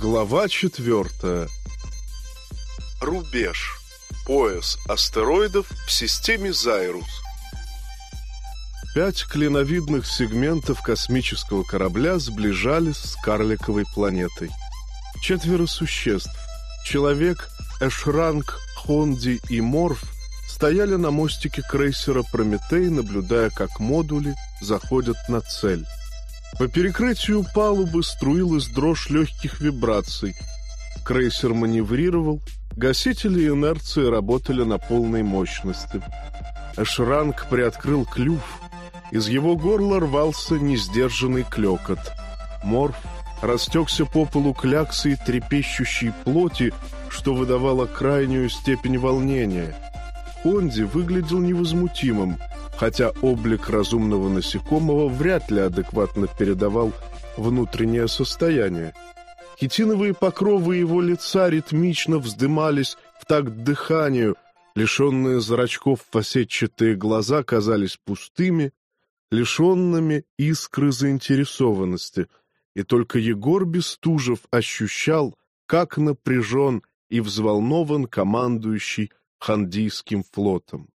Глава четвертая. Рубеж. Пояс астероидов в системе Зайрус. Пять клиновидных сегментов космического корабля сближались с карликовой планетой. Четверо существ — человек, Эшранг, Хонди и Морф — стояли на мостике крейсера «Прометей», наблюдая, как модули заходят на цель. По перекрытию палубы струилась дрожь легких вибраций. Крейсер маневрировал, гасители инерции работали на полной мощности. Эшранг приоткрыл клюв. Из его горла рвался несдержанный клекот. Морф растекся по полу кляксой трепещущей плоти, что выдавало крайнюю степень волнения. Хонди выглядел невозмутимым — хотя облик разумного насекомого вряд ли адекватно передавал внутреннее состояние. Хитиновые покровы его лица ритмично вздымались в такт дыханию, лишенные зрачков фасетчатые глаза казались пустыми, лишенными искры заинтересованности, и только Егор Бестужев ощущал, как напряжен и взволнован командующий Хандийским флотом.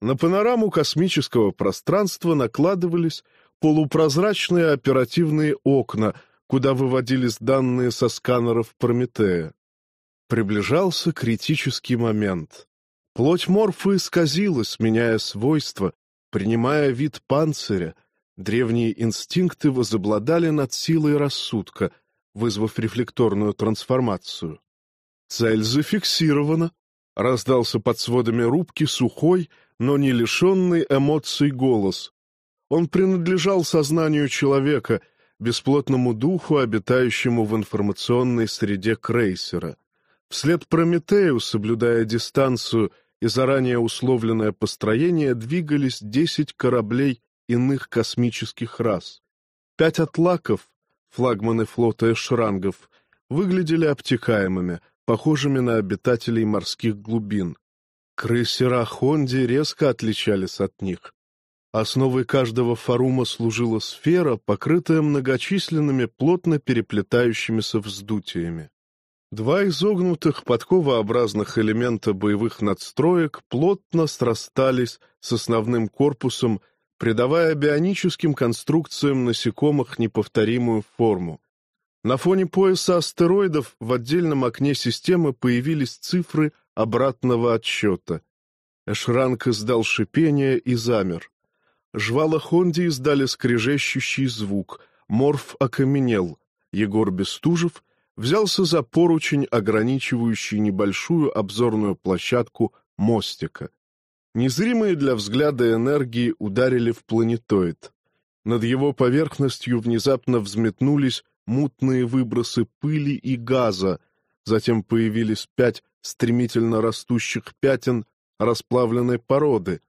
На панораму космического пространства накладывались полупрозрачные оперативные окна, куда выводились данные со сканеров Прометея. Приближался критический момент. Плоть морфы исказилась, меняя свойства, принимая вид панциря. Древние инстинкты возобладали над силой рассудка, вызвав рефлекторную трансформацию. Цель зафиксирована. Раздался под сводами рубки сухой, но не лишенный эмоций голос. Он принадлежал сознанию человека, бесплотному духу, обитающему в информационной среде крейсера. Вслед Прометею, соблюдая дистанцию и заранее условленное построение, двигались десять кораблей иных космических рас. Пять атлаков, флагманы флота эшрангов, выглядели обтекаемыми, похожими на обитателей морских глубин. Крейсера Хонди резко отличались от них. Основой каждого форума служила сфера, покрытая многочисленными плотно переплетающимися вздутиями. Два изогнутых подковообразных элемента боевых надстроек плотно срастались с основным корпусом, придавая бионическим конструкциям насекомых неповторимую форму. На фоне пояса астероидов в отдельном окне системы появились цифры обратного отсчета. Эшранг издал шипение и замер. Жвала Хонди издали скрежещущий звук. Морф окаменел. Егор Бестужев взялся за поручень, ограничивающий небольшую обзорную площадку мостика. Незримые для взгляда энергии ударили в планетоид. Над его поверхностью внезапно взметнулись мутные выбросы пыли и газа, затем появились пять стремительно растущих пятен расплавленной породы.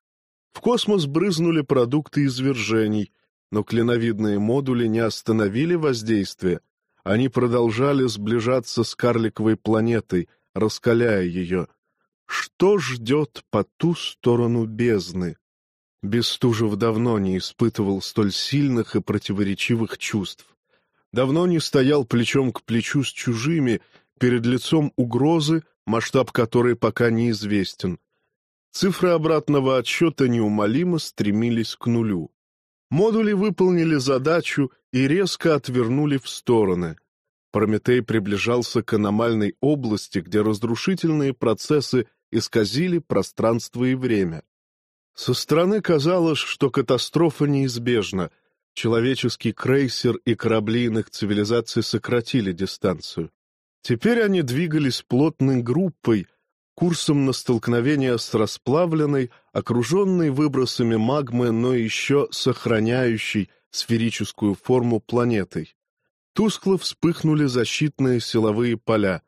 В космос брызнули продукты извержений, но клиновидные модули не остановили воздействие. Они продолжали сближаться с карликовой планетой, раскаляя ее. Что ждет по ту сторону бездны? Бестужев давно не испытывал столь сильных и противоречивых чувств. Давно не стоял плечом к плечу с чужими перед лицом угрозы, масштаб которой пока неизвестен. Цифры обратного отсчета неумолимо стремились к нулю. Модули выполнили задачу и резко отвернули в стороны. Прометей приближался к аномальной области, где разрушительные процессы исказили пространство и время. Со стороны казалось, что катастрофа неизбежна. Человеческий крейсер и корабли иных цивилизаций сократили дистанцию. Теперь они двигались плотной группой, курсом на столкновение с расплавленной, окруженной выбросами магмы, но еще сохраняющей сферическую форму планетой. Тускло вспыхнули защитные силовые поля.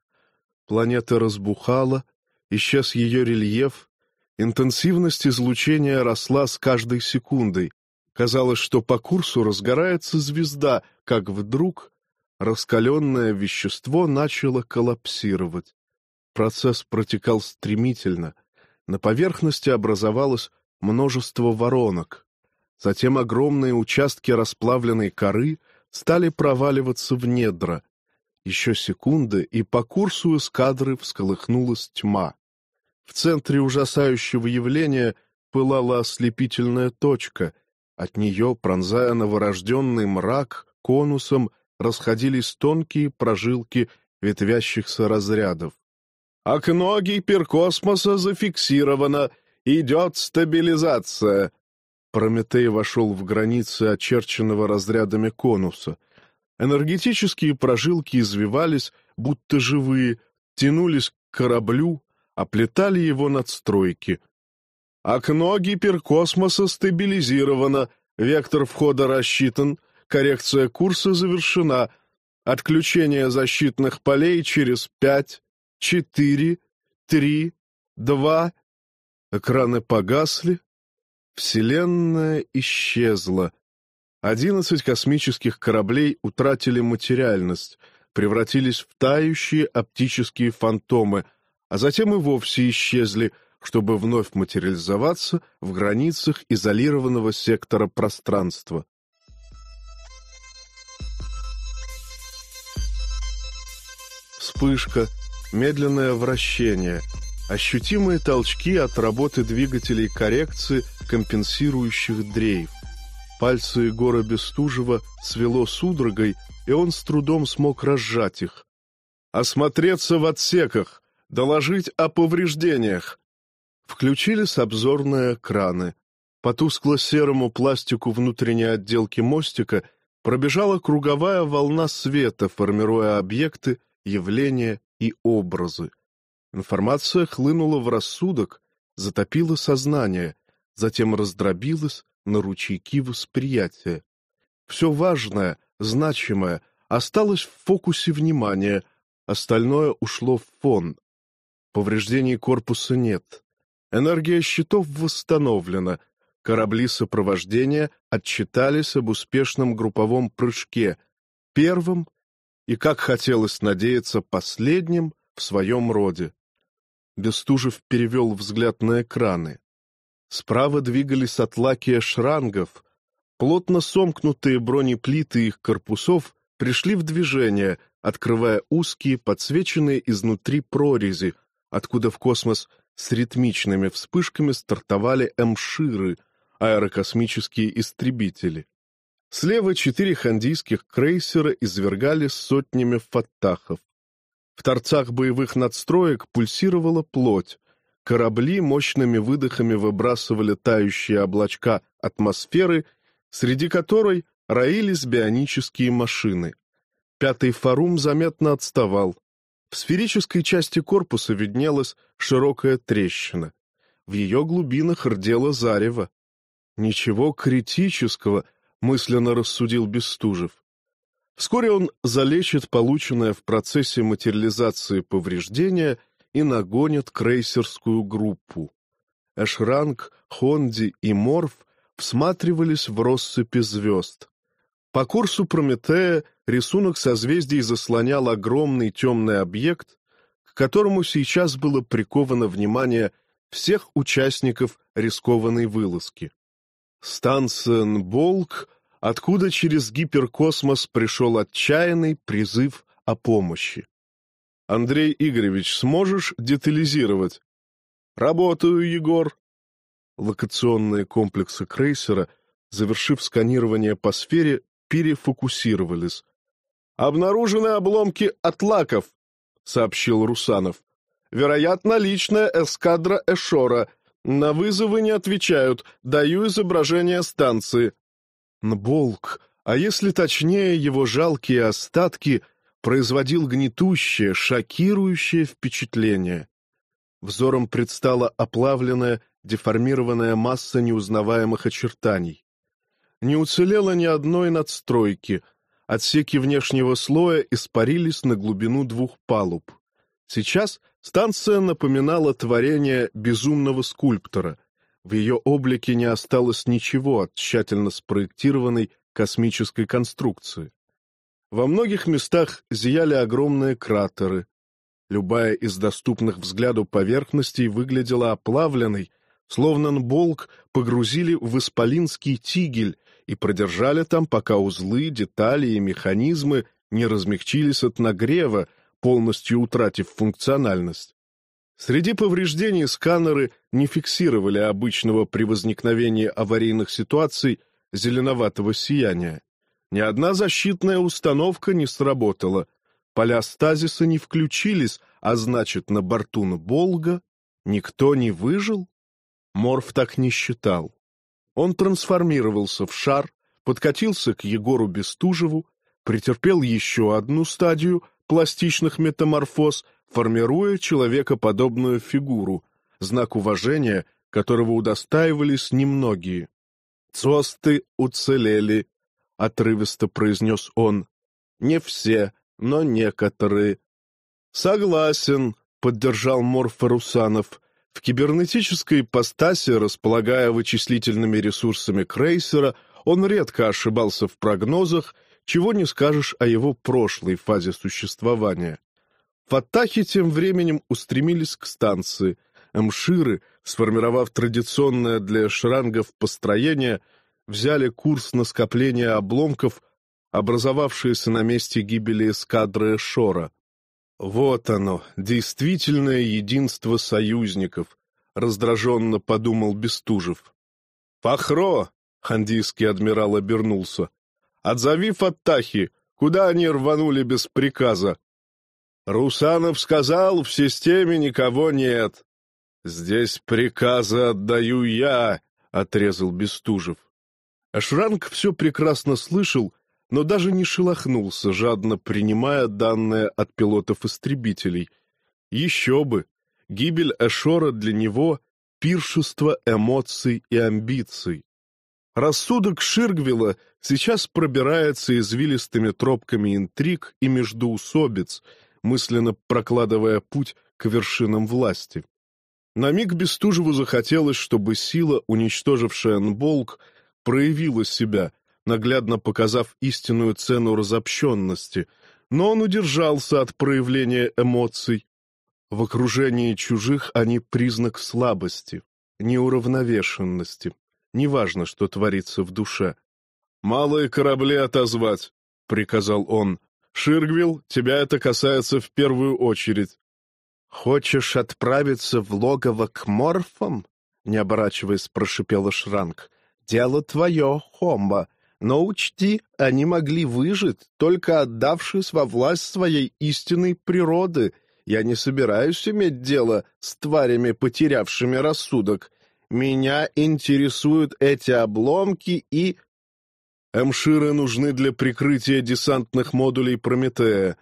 Планета разбухала, исчез ее рельеф, интенсивность излучения росла с каждой секундой. Казалось, что по курсу разгорается звезда, как вдруг раскаленное вещество начало коллапсировать. Процесс протекал стремительно. На поверхности образовалось множество воронок. Затем огромные участки расплавленной коры стали проваливаться в недра. Еще секунда, и по курсу эскадры всколыхнулась тьма. В центре ужасающего явления пылала ослепительная точка. От нее, пронзая новорожденный мрак, конусом расходились тонкие прожилки ветвящихся разрядов. «Окно гиперкосмоса зафиксировано. Идет стабилизация!» Прометей вошел в границы очерченного разрядами конуса. Энергетические прожилки извивались, будто живые, тянулись к кораблю, оплетали его надстройки. «Окно гиперкосмоса стабилизировано, вектор входа рассчитан, коррекция курса завершена, отключение защитных полей через пять, четыре, три, два...» Экраны погасли, Вселенная исчезла. Одиннадцать космических кораблей утратили материальность, превратились в тающие оптические фантомы, а затем и вовсе исчезли, чтобы вновь материализоваться в границах изолированного сектора пространства. Вспышка, медленное вращение — ощутимые толчки от работы двигателей коррекции, компенсирующих дрейф. Пальцы Егора Бестужева свело судорогой, и он с трудом смог разжать их. «Осмотреться в отсеках! Доложить о повреждениях!» Включились обзорные экраны. По тускло-серому пластику внутренней отделки мостика пробежала круговая волна света, формируя объекты, явления и образы. Информация хлынула в рассудок, затопила сознание, затем раздробилась на ручейки восприятия. Все важное, значимое осталось в фокусе внимания, остальное ушло в фон. Повреждений корпуса нет. Энергия щитов восстановлена. Корабли сопровождения отчитались об успешном групповом прыжке, первым и, как хотелось надеяться, последним в своем роде. Бестужев перевел взгляд на экраны. Справа двигались атлакия шрангов. Плотно сомкнутые бронеплиты их корпусов пришли в движение, открывая узкие, подсвеченные изнутри прорези, откуда в космос с ритмичными вспышками стартовали эмширы, аэрокосмические истребители. Слева четыре хандийских крейсера извергали сотнями фаттахов. В торцах боевых надстроек пульсировала плоть. Корабли мощными выдохами выбрасывали тающие облачка атмосферы, среди которой роились бионические машины. Пятый форум заметно отставал. В сферической части корпуса виднелась широкая трещина. В ее глубинах рдело зарево. Ничего критического, мысленно рассудил Бестужев. Вскоре он залечит полученное в процессе материализации повреждение и нагонит крейсерскую группу. Эшранг, Хонди и Морф всматривались в россыпи звезд. По курсу Прометея рисунок созвездий заслонял огромный темный объект, к которому сейчас было приковано внимание всех участников рискованной вылазки. Стансен-Болк — откуда через гиперкосмос пришел отчаянный призыв о помощи. Андрей Игоревич, сможешь детализировать? Работаю, Егор. Локационные комплексы крейсера, завершив сканирование по сфере, перефокусировались. «Обнаружены обломки атлаков», — сообщил Русанов. «Вероятно, личная эскадра Эшора. На вызовы не отвечают. Даю изображение станции. Нболк, а если точнее, его жалкие остатки производил гнетущее, шокирующее впечатление. Взором предстала оплавленная, деформированная масса неузнаваемых очертаний. Не уцелело ни одной надстройки, отсеки внешнего слоя испарились на глубину двух палуб. Сейчас станция напоминала творение безумного скульптора — в ее облике не осталось ничего от тщательно спроектированной космической конструкции. Во многих местах зияли огромные кратеры. Любая из доступных взгляду поверхностей выглядела оплавленной, словно Нболк погрузили в исполинский тигель и продержали там, пока узлы, детали и механизмы не размягчились от нагрева, полностью утратив функциональность. Среди повреждений сканеры не фиксировали обычного при возникновении аварийных ситуаций зеленоватого сияния. Ни одна защитная установка не сработала, поля стазиса не включились, а значит, на борту Болга никто не выжил? Морф так не считал. Он трансформировался в шар, подкатился к Егору Бестужеву, претерпел еще одну стадию пластичных метаморфоз, формируя человекоподобную фигуру, знак уважения, которого удостаивались немногие. «Цосты уцелели», — отрывисто произнес он. «Не все, но некоторые». «Согласен», — поддержал Морфа Русанов. В кибернетической ипостаси, располагая вычислительными ресурсами крейсера, он редко ошибался в прогнозах, чего не скажешь о его прошлой фазе существования. Фатахи тем временем устремились к станции. Мширы, сформировав традиционное для шрангов построение, взяли курс на скопление обломков, образовавшиеся на месте гибели эскадры Шора. Вот оно, действительное единство союзников, раздраженно подумал Бестужев. Пахро, хандийский адмирал обернулся. Отзови Фаттахи, куда они рванули без приказа? Русанов сказал, в системе никого нет. Здесь приказы отдаю я, отрезал Бестужев. Ашранг все прекрасно слышал но даже не шелохнулся, жадно принимая данные от пилотов-истребителей. Еще бы! Гибель Эшора для него — пиршество эмоций и амбиций. Рассудок Ширгвилла сейчас пробирается извилистыми тропками интриг и междоусобиц, мысленно прокладывая путь к вершинам власти. На миг Бестужеву захотелось, чтобы сила, уничтожившая Нболк, проявила себя, наглядно показав истинную цену разобщенности, но он удержался от проявления эмоций. В окружении чужих они признак слабости, неуравновешенности. Неважно, что творится в душе. «Малые корабли отозвать», — приказал он. «Ширгвилл, тебя это касается в первую очередь». «Хочешь отправиться в логово к морфам?» — не оборачиваясь, прошипела Шранк. «Дело твое, Хомба. Но учти, они могли выжить, только отдавшись во власть своей истинной природы. Я не собираюсь иметь дело с тварями, потерявшими рассудок. Меня интересуют эти обломки и... Эмширы нужны для прикрытия десантных модулей Прометея.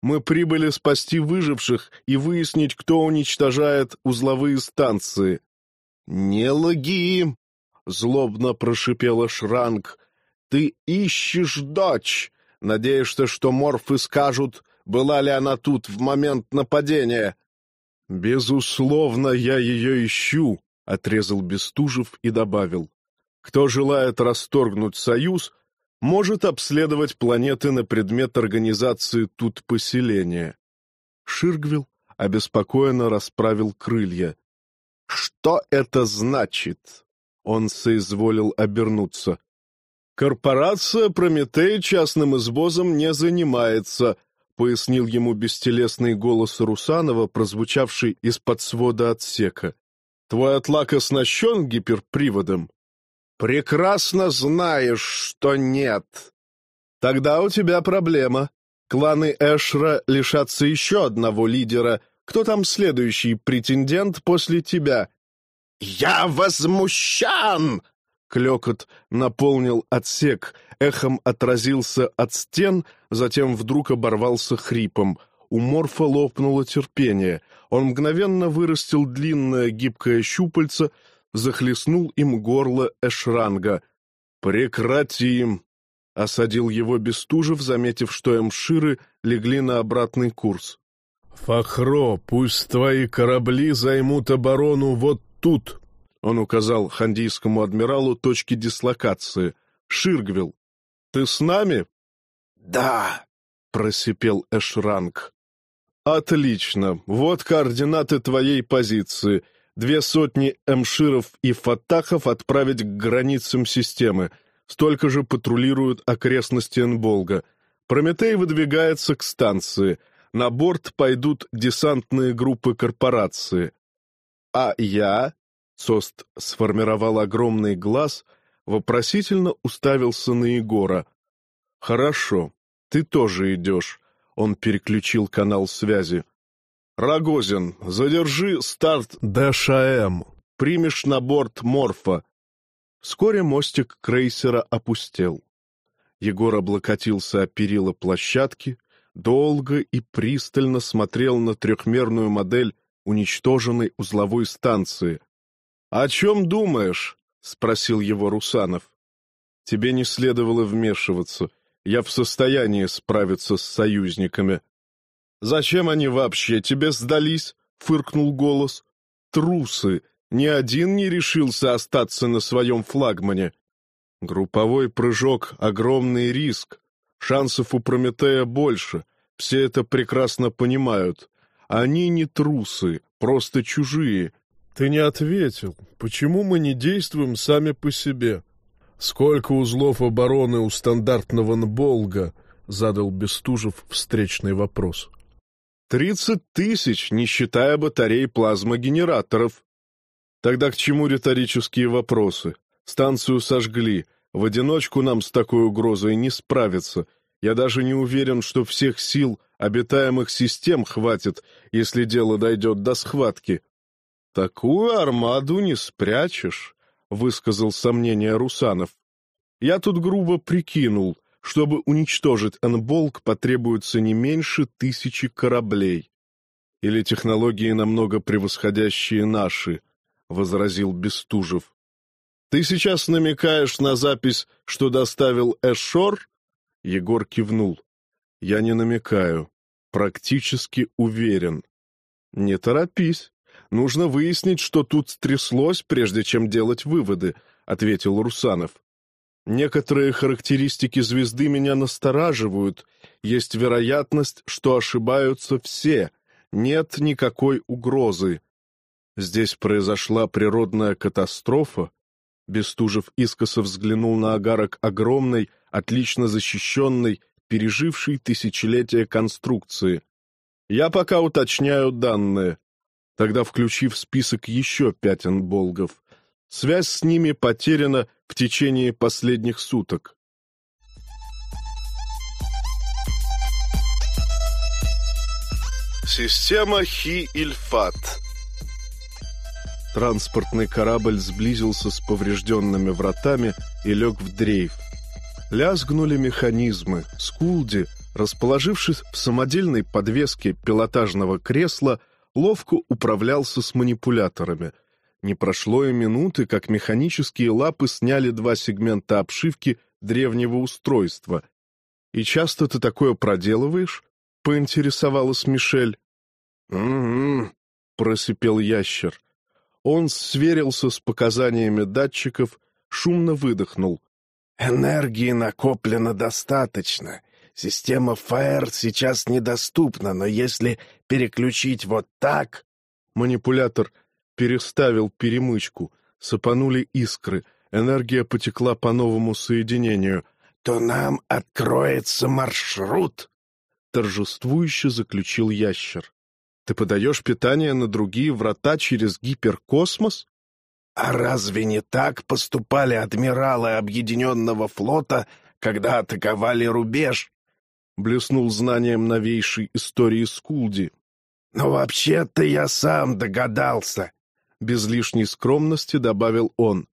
Мы прибыли спасти выживших и выяснить, кто уничтожает узловые станции. — Не лги! — злобно прошипела Шранк. Ты ищешь дочь. Надеешься, что морфы скажут, была ли она тут в момент нападения. Безусловно, я ее ищу, отрезал Бестужев и добавил. Кто желает расторгнуть союз, может обследовать планеты на предмет организации тут поселения. Ширгвилл обеспокоенно расправил крылья. «Что это значит?» Он соизволил обернуться. «Корпорация «Прометей» частным извозом не занимается», — пояснил ему бестелесный голос Русанова, прозвучавший из-под свода отсека. «Твой атлак оснащен гиперприводом?» «Прекрасно знаешь, что нет». «Тогда у тебя проблема. Кланы Эшра лишатся еще одного лидера. Кто там следующий претендент после тебя?» «Я возмущен!» Клекот наполнил отсек, эхом отразился от стен, затем вдруг оборвался хрипом. У Морфа лопнуло терпение. Он мгновенно вырастил длинное гибкое щупальце, захлестнул им горло Эшранга. «Прекратим!» — осадил его Бестужев, заметив, что эмширы легли на обратный курс. «Фахро, пусть твои корабли займут оборону вот тут!» Он указал хандийскому адмиралу точки дислокации. «Ширгвилл, ты с нами?» «Да», — просипел Эшранг. «Отлично. Вот координаты твоей позиции. Две сотни эмширов и фатахов отправить к границам системы. Столько же патрулируют окрестности Энболга. Прометей выдвигается к станции. На борт пойдут десантные группы корпорации. А я, Сост сформировал огромный глаз, вопросительно уставился на Егора. «Хорошо, ты тоже идешь», — он переключил канал связи. «Рогозин, задержи старт ДШМ. Примешь на борт Морфа». Вскоре мостик крейсера опустел. Егор облокотился о перила площадки, долго и пристально смотрел на трехмерную модель уничтоженной узловой станции. «О чем думаешь?» — спросил его Русанов. «Тебе не следовало вмешиваться. Я в состоянии справиться с союзниками». «Зачем они вообще тебе сдались?» — фыркнул голос. «Трусы! Ни один не решился остаться на своем флагмане. Групповой прыжок — огромный риск. Шансов у Прометея больше. Все это прекрасно понимают. Они не трусы, просто чужие. Ты не ответил. Почему мы не действуем сами по себе? Сколько узлов обороны у стандартного Нболга? Задал Бестужев встречный вопрос. Тридцать тысяч, не считая батарей плазмогенераторов. Тогда к чему риторические вопросы? Станцию сожгли. В одиночку нам с такой угрозой не справиться. Я даже не уверен, что всех сил обитаемых систем хватит, если дело дойдет до схватки. Такую армаду не спрячешь, — высказал сомнение Русанов. Я тут грубо прикинул, чтобы уничтожить Энболк потребуется не меньше тысячи кораблей. Или технологии намного превосходящие наши, — возразил Бестужев. Ты сейчас намекаешь на запись, что доставил Эшор? Егор кивнул. Я не намекаю. Практически уверен. Не торопись. Нужно выяснить, что тут стряслось, прежде чем делать выводы, ответил Русанов. Некоторые характеристики звезды меня настораживают. Есть вероятность, что ошибаются все. Нет никакой угрозы. Здесь произошла природная катастрофа, Бестужев искоса взглянул на агарок огромной, отлично защищенной, пережившей тысячелетия конструкции. «Я пока уточняю данные». Тогда включив список еще пять энболгов. Связь с ними потеряна в течение последних суток. Система Хи-Ильфат Транспортный корабль сблизился с поврежденными вратами и лег в дрейф. Лязгнули механизмы. Скулди, расположившись в самодельной подвеске пилотажного кресла, ловко управлялся с манипуляторами. Не прошло и минуты, как механические лапы сняли два сегмента обшивки древнего устройства. «И часто ты такое проделываешь?» — поинтересовалась Мишель. «Угу», — просипел ящер. Он сверился с показаниями датчиков, шумно выдохнул. «Энергии накоплено достаточно. Система ФАЭР сейчас недоступна, но если переключить вот так...» Манипулятор переставил перемычку, сыпанули искры, энергия потекла по новому соединению. «То нам откроется маршрут!» Торжествующе заключил ящер. Ты подаешь питание на другие врата через гиперкосмос? А разве не так поступали адмиралы Объединенного флота, когда атаковали рубеж? Блеснул знанием новейшей истории Скулди. Но вообще-то я сам догадался. Без лишней скромности добавил он.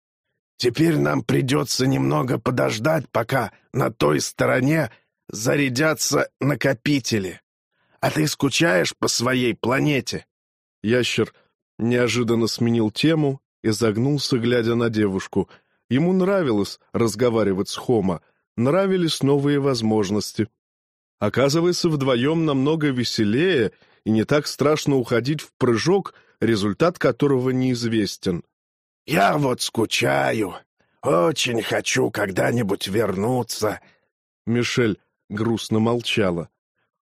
Теперь нам придется немного подождать, пока на той стороне зарядятся накопители. А ты скучаешь по своей планете?» Ящер неожиданно сменил тему и загнулся, глядя на девушку. Ему нравилось разговаривать с Хома, нравились новые возможности. Оказывается, вдвоем намного веселее и не так страшно уходить в прыжок, результат которого неизвестен. «Я вот скучаю. Очень хочу когда-нибудь вернуться». Мишель грустно молчала.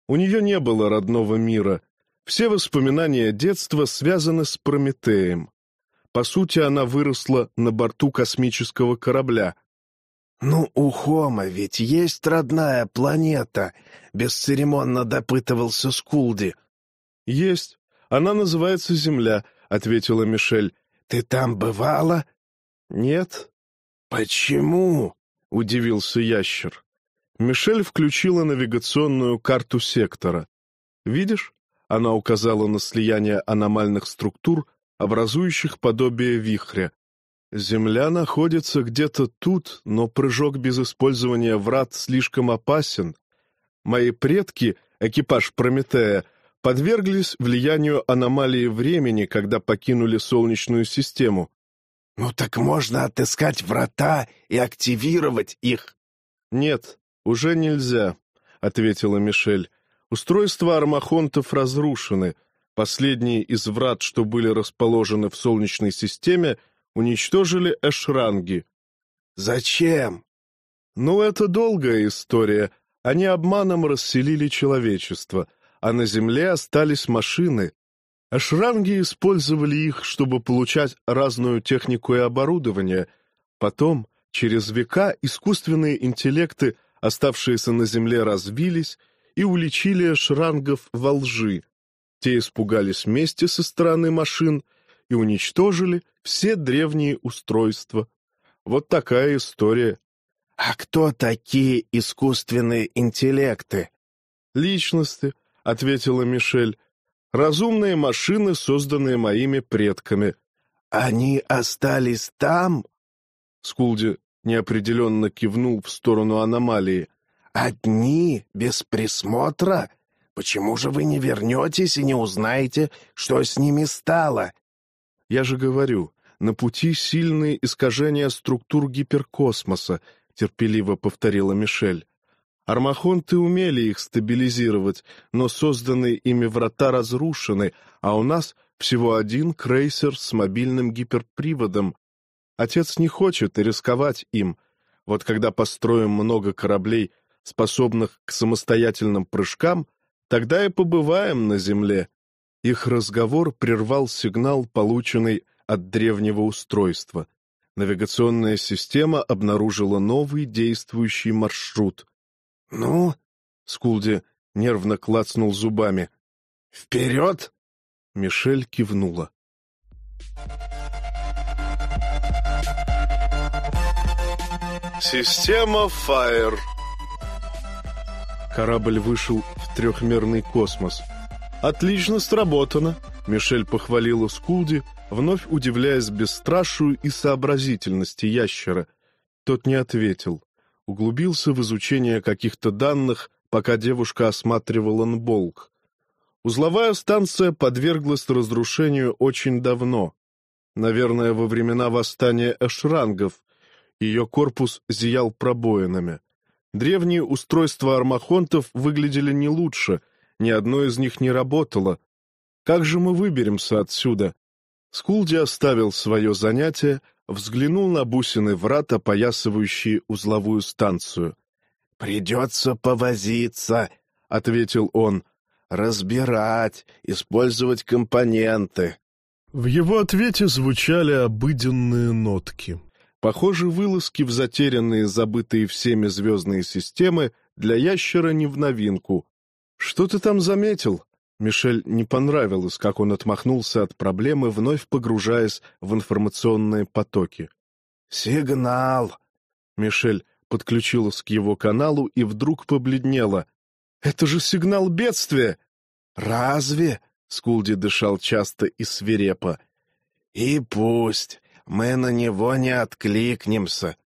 У нее не было родного мира. Все воспоминания детства связаны с Прометеем. По сути, она выросла на борту космического корабля. «Ну, у Хома ведь есть родная планета», — бесцеремонно допытывался Скулди. «Есть. Она называется Земля», — ответила Мишель. «Ты там бывала?» «Нет». «Почему?» — удивился ящер. Мишель включила навигационную карту сектора. «Видишь?» — она указала на слияние аномальных структур, образующих подобие вихря. Земля находится где-то тут, но прыжок без использования врат слишком опасен. Мои предки, экипаж Прометея, подверглись влиянию аномалии времени, когда покинули Солнечную систему. «Ну так можно отыскать врата и активировать их». «Нет, уже нельзя», — ответила Мишель. «Устройства армахонтов разрушены. Последние из врат, что были расположены в Солнечной системе, — уничтожили эшранги. Зачем? Ну, это долгая история. Они обманом расселили человечество, а на Земле остались машины. Эшранги использовали их, чтобы получать разную технику и оборудование. Потом, через века, искусственные интеллекты, оставшиеся на Земле, развились и уличили эшрангов во лжи. Те испугались мести со стороны машин и уничтожили все древние устройства. Вот такая история. А кто такие искусственные интеллекты? Личности, ответила Мишель. Разумные машины, созданные моими предками. Они остались там? Скулди неопределенно кивнул в сторону аномалии. Одни, без присмотра? Почему же вы не вернетесь и не узнаете, что с ними стало? Я же говорю, на пути сильные искажения структур гиперкосмоса, терпеливо повторила Мишель. Армахонты умели их стабилизировать, но созданные ими врата разрушены, а у нас всего один крейсер с мобильным гиперприводом. Отец не хочет рисковать им. Вот когда построим много кораблей, способных к самостоятельным прыжкам, тогда и побываем на Земле. Их разговор прервал сигнал, полученный от древнего устройства. Навигационная система обнаружила новый действующий маршрут. «Ну?» — Скулди нервно клацнул зубами. «Вперед!» Мишель кивнула. Система Fire Корабль вышел в трехмерный космос. «Отлично сработано!» — Мишель похвалила Скулди, вновь удивляясь бесстрашию и сообразительности ящера. Тот не ответил. Углубился в изучение каких-то данных, пока девушка осматривала Нболк. Узловая станция подверглась разрушению очень давно. Наверное, во времена восстания эшрангов. Ее корпус зиял пробоинами. Древние устройства армахонтов выглядели не лучше, ни одно из них не работало. Как же мы выберемся отсюда? Скулди оставил свое занятие, взглянул на бусины врат, опоясывающие узловую станцию. «Придется повозиться», — ответил он, — «разбирать, использовать компоненты». В его ответе звучали обыденные нотки. Похоже, вылазки в затерянные, забытые всеми звездные системы для ящера не в новинку. «Что ты там заметил?» Мишель не понравилось, как он отмахнулся от проблемы, вновь погружаясь в информационные потоки. «Сигнал!» Мишель подключилась к его каналу и вдруг побледнела. «Это же сигнал бедствия!» «Разве?» — Скулди дышал часто и свирепо. «И пусть мы на него не откликнемся».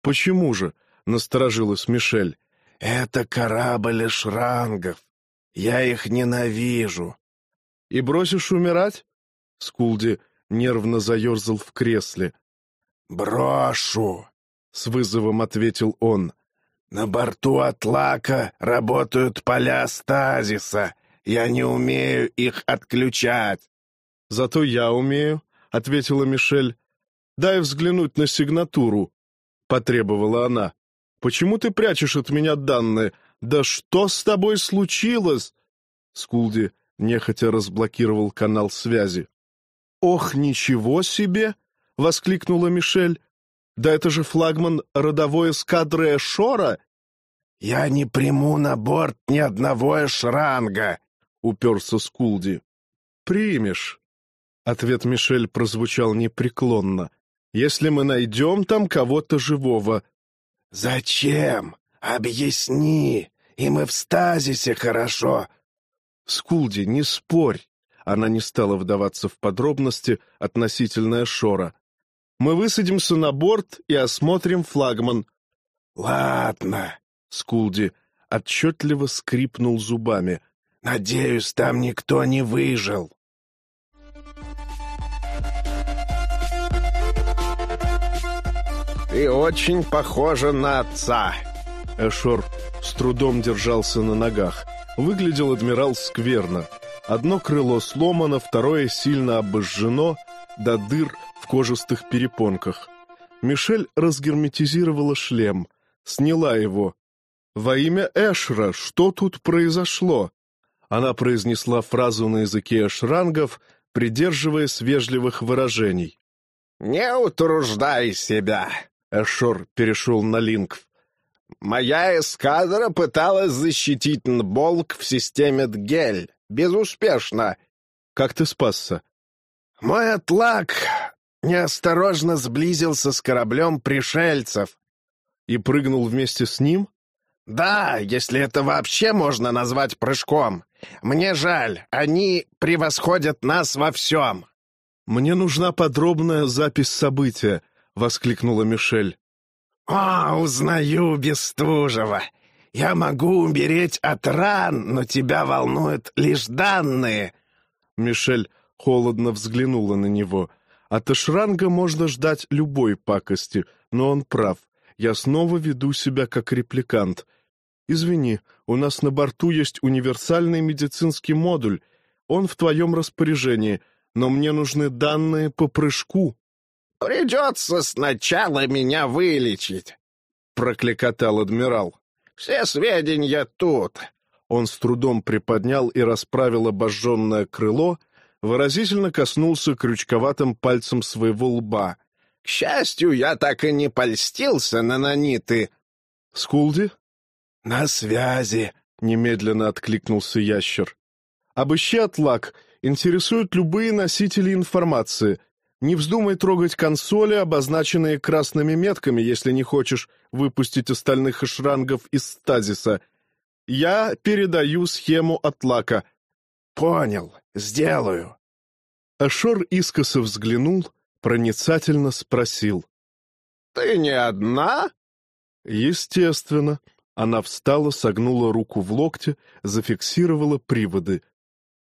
«Почему же?» — насторожилась Мишель. «Это корабль шрангов. Я их ненавижу. И бросишь умирать? Скулди нервно заерзал в кресле. Брошу, с вызовом ответил он. На борту Атлака работают поля стазиса. Я не умею их отключать. Зато я умею, ответила Мишель. Дай взглянуть на сигнатуру, потребовала она. Почему ты прячешь от меня данные? «Да что с тобой случилось?» Скулди нехотя разблокировал канал связи. «Ох, ничего себе!» — воскликнула Мишель. Да это же флагман родовой эскадры Эшора!» «Я не приму на борт ни одного эшранга!» — уперся Скулди. «Примешь!» — ответ Мишель прозвучал непреклонно. «Если мы найдем там кого-то живого». «Зачем? Объясни! И мы в стазисе хорошо!» «Скулди, не спорь!» Она не стала вдаваться в подробности относительно Шора. «Мы высадимся на борт и осмотрим флагман». «Ладно», — Скулди отчетливо скрипнул зубами. «Надеюсь, там никто не выжил». «Ты очень похожа на отца!» Эшор с трудом держался на ногах. Выглядел адмирал скверно. Одно крыло сломано, второе сильно обожжено, до дыр в кожистых перепонках. Мишель разгерметизировала шлем, сняла его. «Во имя Эшра, что тут произошло?» Она произнесла фразу на языке эшрангов, придерживаясь вежливых выражений. «Не утруждай себя!» Эшор перешел на лингв. «Моя эскадра пыталась защитить Нболк в системе Дгель. Безуспешно. Как ты спасся? Мой отлак неосторожно сблизился с кораблем пришельцев. И прыгнул вместе с ним? Да, если это вообще можно назвать прыжком. Мне жаль, они превосходят нас во всем. Мне нужна подробная запись события, — воскликнула Мишель. «О, узнаю Бестужева! Я могу умереть от ран, но тебя волнуют лишь данные. Мишель холодно взглянула на него. От Эшранга можно ждать любой пакости, но он прав. Я снова веду себя как репликант. Извини, у нас на борту есть универсальный медицинский модуль. Он в твоем распоряжении, но мне нужны данные по прыжку. «Придется сначала меня вылечить», — прокликотал адмирал. Все сведения тут». Он с трудом приподнял и расправил обожженное крыло, выразительно коснулся крючковатым пальцем своего лба. «К счастью, я так и не польстился на наниты». «Скулди?» «На связи», — немедленно откликнулся ящер. «Обыщи отлак. Интересуют любые носители информации. Не вздумай трогать консоли, обозначенные красными метками, если не хочешь выпустить остальных эшрангов из стазиса. Я передаю схему отлака. Понял, сделаю. Ашор искоса взглянул, проницательно спросил. Ты не одна? Естественно. Она встала, согнула руку в локте, зафиксировала приводы.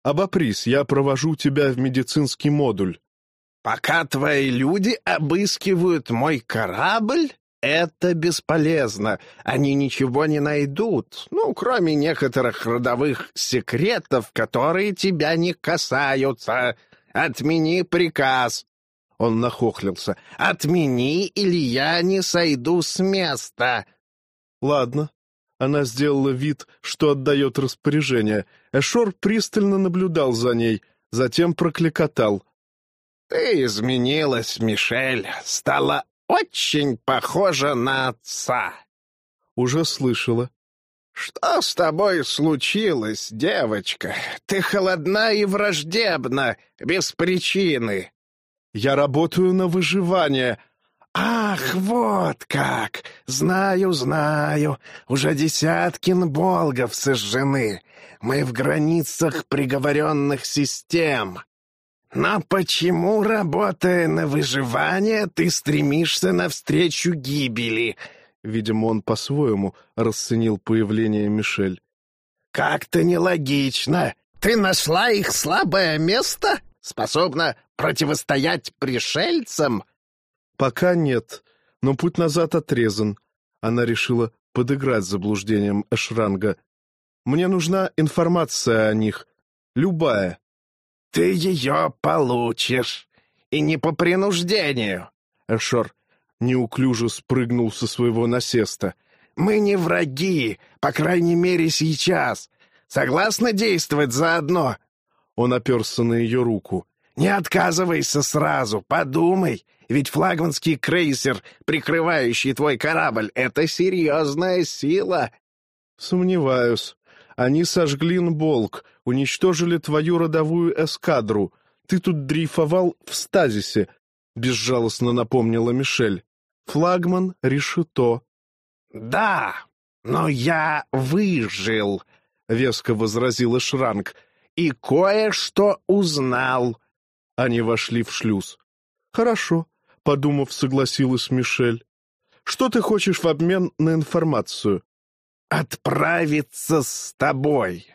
«Обопрись, я провожу тебя в медицинский модуль». Пока твои люди обыскивают мой корабль, это бесполезно. Они ничего не найдут, ну, кроме некоторых родовых секретов, которые тебя не касаются. Отмени приказ. Он нахохлился. «Отмени, или я не сойду с места!» «Ладно». Она сделала вид, что отдает распоряжение. Эшор пристально наблюдал за ней, затем прокликотал. «Ты изменилась, Мишель, стала очень похожа на отца». «Уже слышала». «Что с тобой случилось, девочка? Ты холодна и враждебна, без причины». «Я работаю на выживание». «Ах, вот как! Знаю, знаю. Уже десятки нболгов сожжены. Мы в границах приговоренных систем. Но почему, работая на выживание, ты стремишься навстречу гибели? Видимо, он по-своему расценил появление Мишель. Как-то нелогично. Ты нашла их слабое место? Способна противостоять пришельцам? Пока нет, но путь назад отрезан. Она решила подыграть заблуждением Эшранга. Мне нужна информация о них. Любая. «Ты ее получишь, и не по принуждению!» Эшор неуклюже спрыгнул со своего насеста. «Мы не враги, по крайней мере, сейчас. Согласна действовать заодно?» Он оперся на ее руку. «Не отказывайся сразу, подумай. Ведь флагманский крейсер, прикрывающий твой корабль, — это серьезная сила. Сомневаюсь. Они сожгли Нболк, уничтожили твою родовую эскадру. Ты тут дрейфовал в стазисе, — безжалостно напомнила Мишель. Флагман решето. — Да, но я выжил, — веско возразила Шранк, — и кое-что узнал. Они вошли в шлюз. — Хорошо, — подумав, согласилась Мишель. — Что ты хочешь в обмен на информацию? — Отправиться с тобой.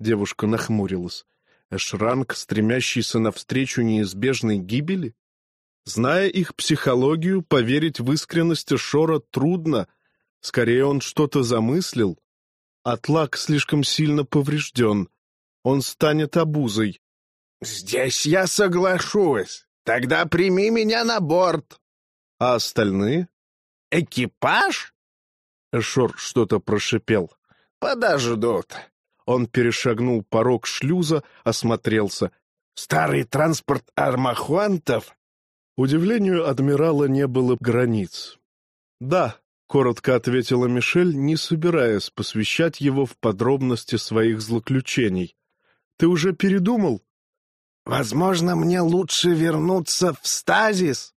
Девушка нахмурилась. Эшранг, стремящийся навстречу неизбежной гибели? Зная их психологию, поверить в искренность Шора трудно. Скорее, он что-то замыслил. Атлак слишком сильно поврежден. Он станет обузой. «Здесь я соглашусь. Тогда прими меня на борт». «А остальные?» «Экипаж?» Эшор что-то прошипел. «Подождут». Он перешагнул порог шлюза, осмотрелся. «Старый транспорт армахуантов?» Удивлению адмирала не было границ. «Да», — коротко ответила Мишель, не собираясь посвящать его в подробности своих злоключений. «Ты уже передумал?» «Возможно, мне лучше вернуться в стазис?»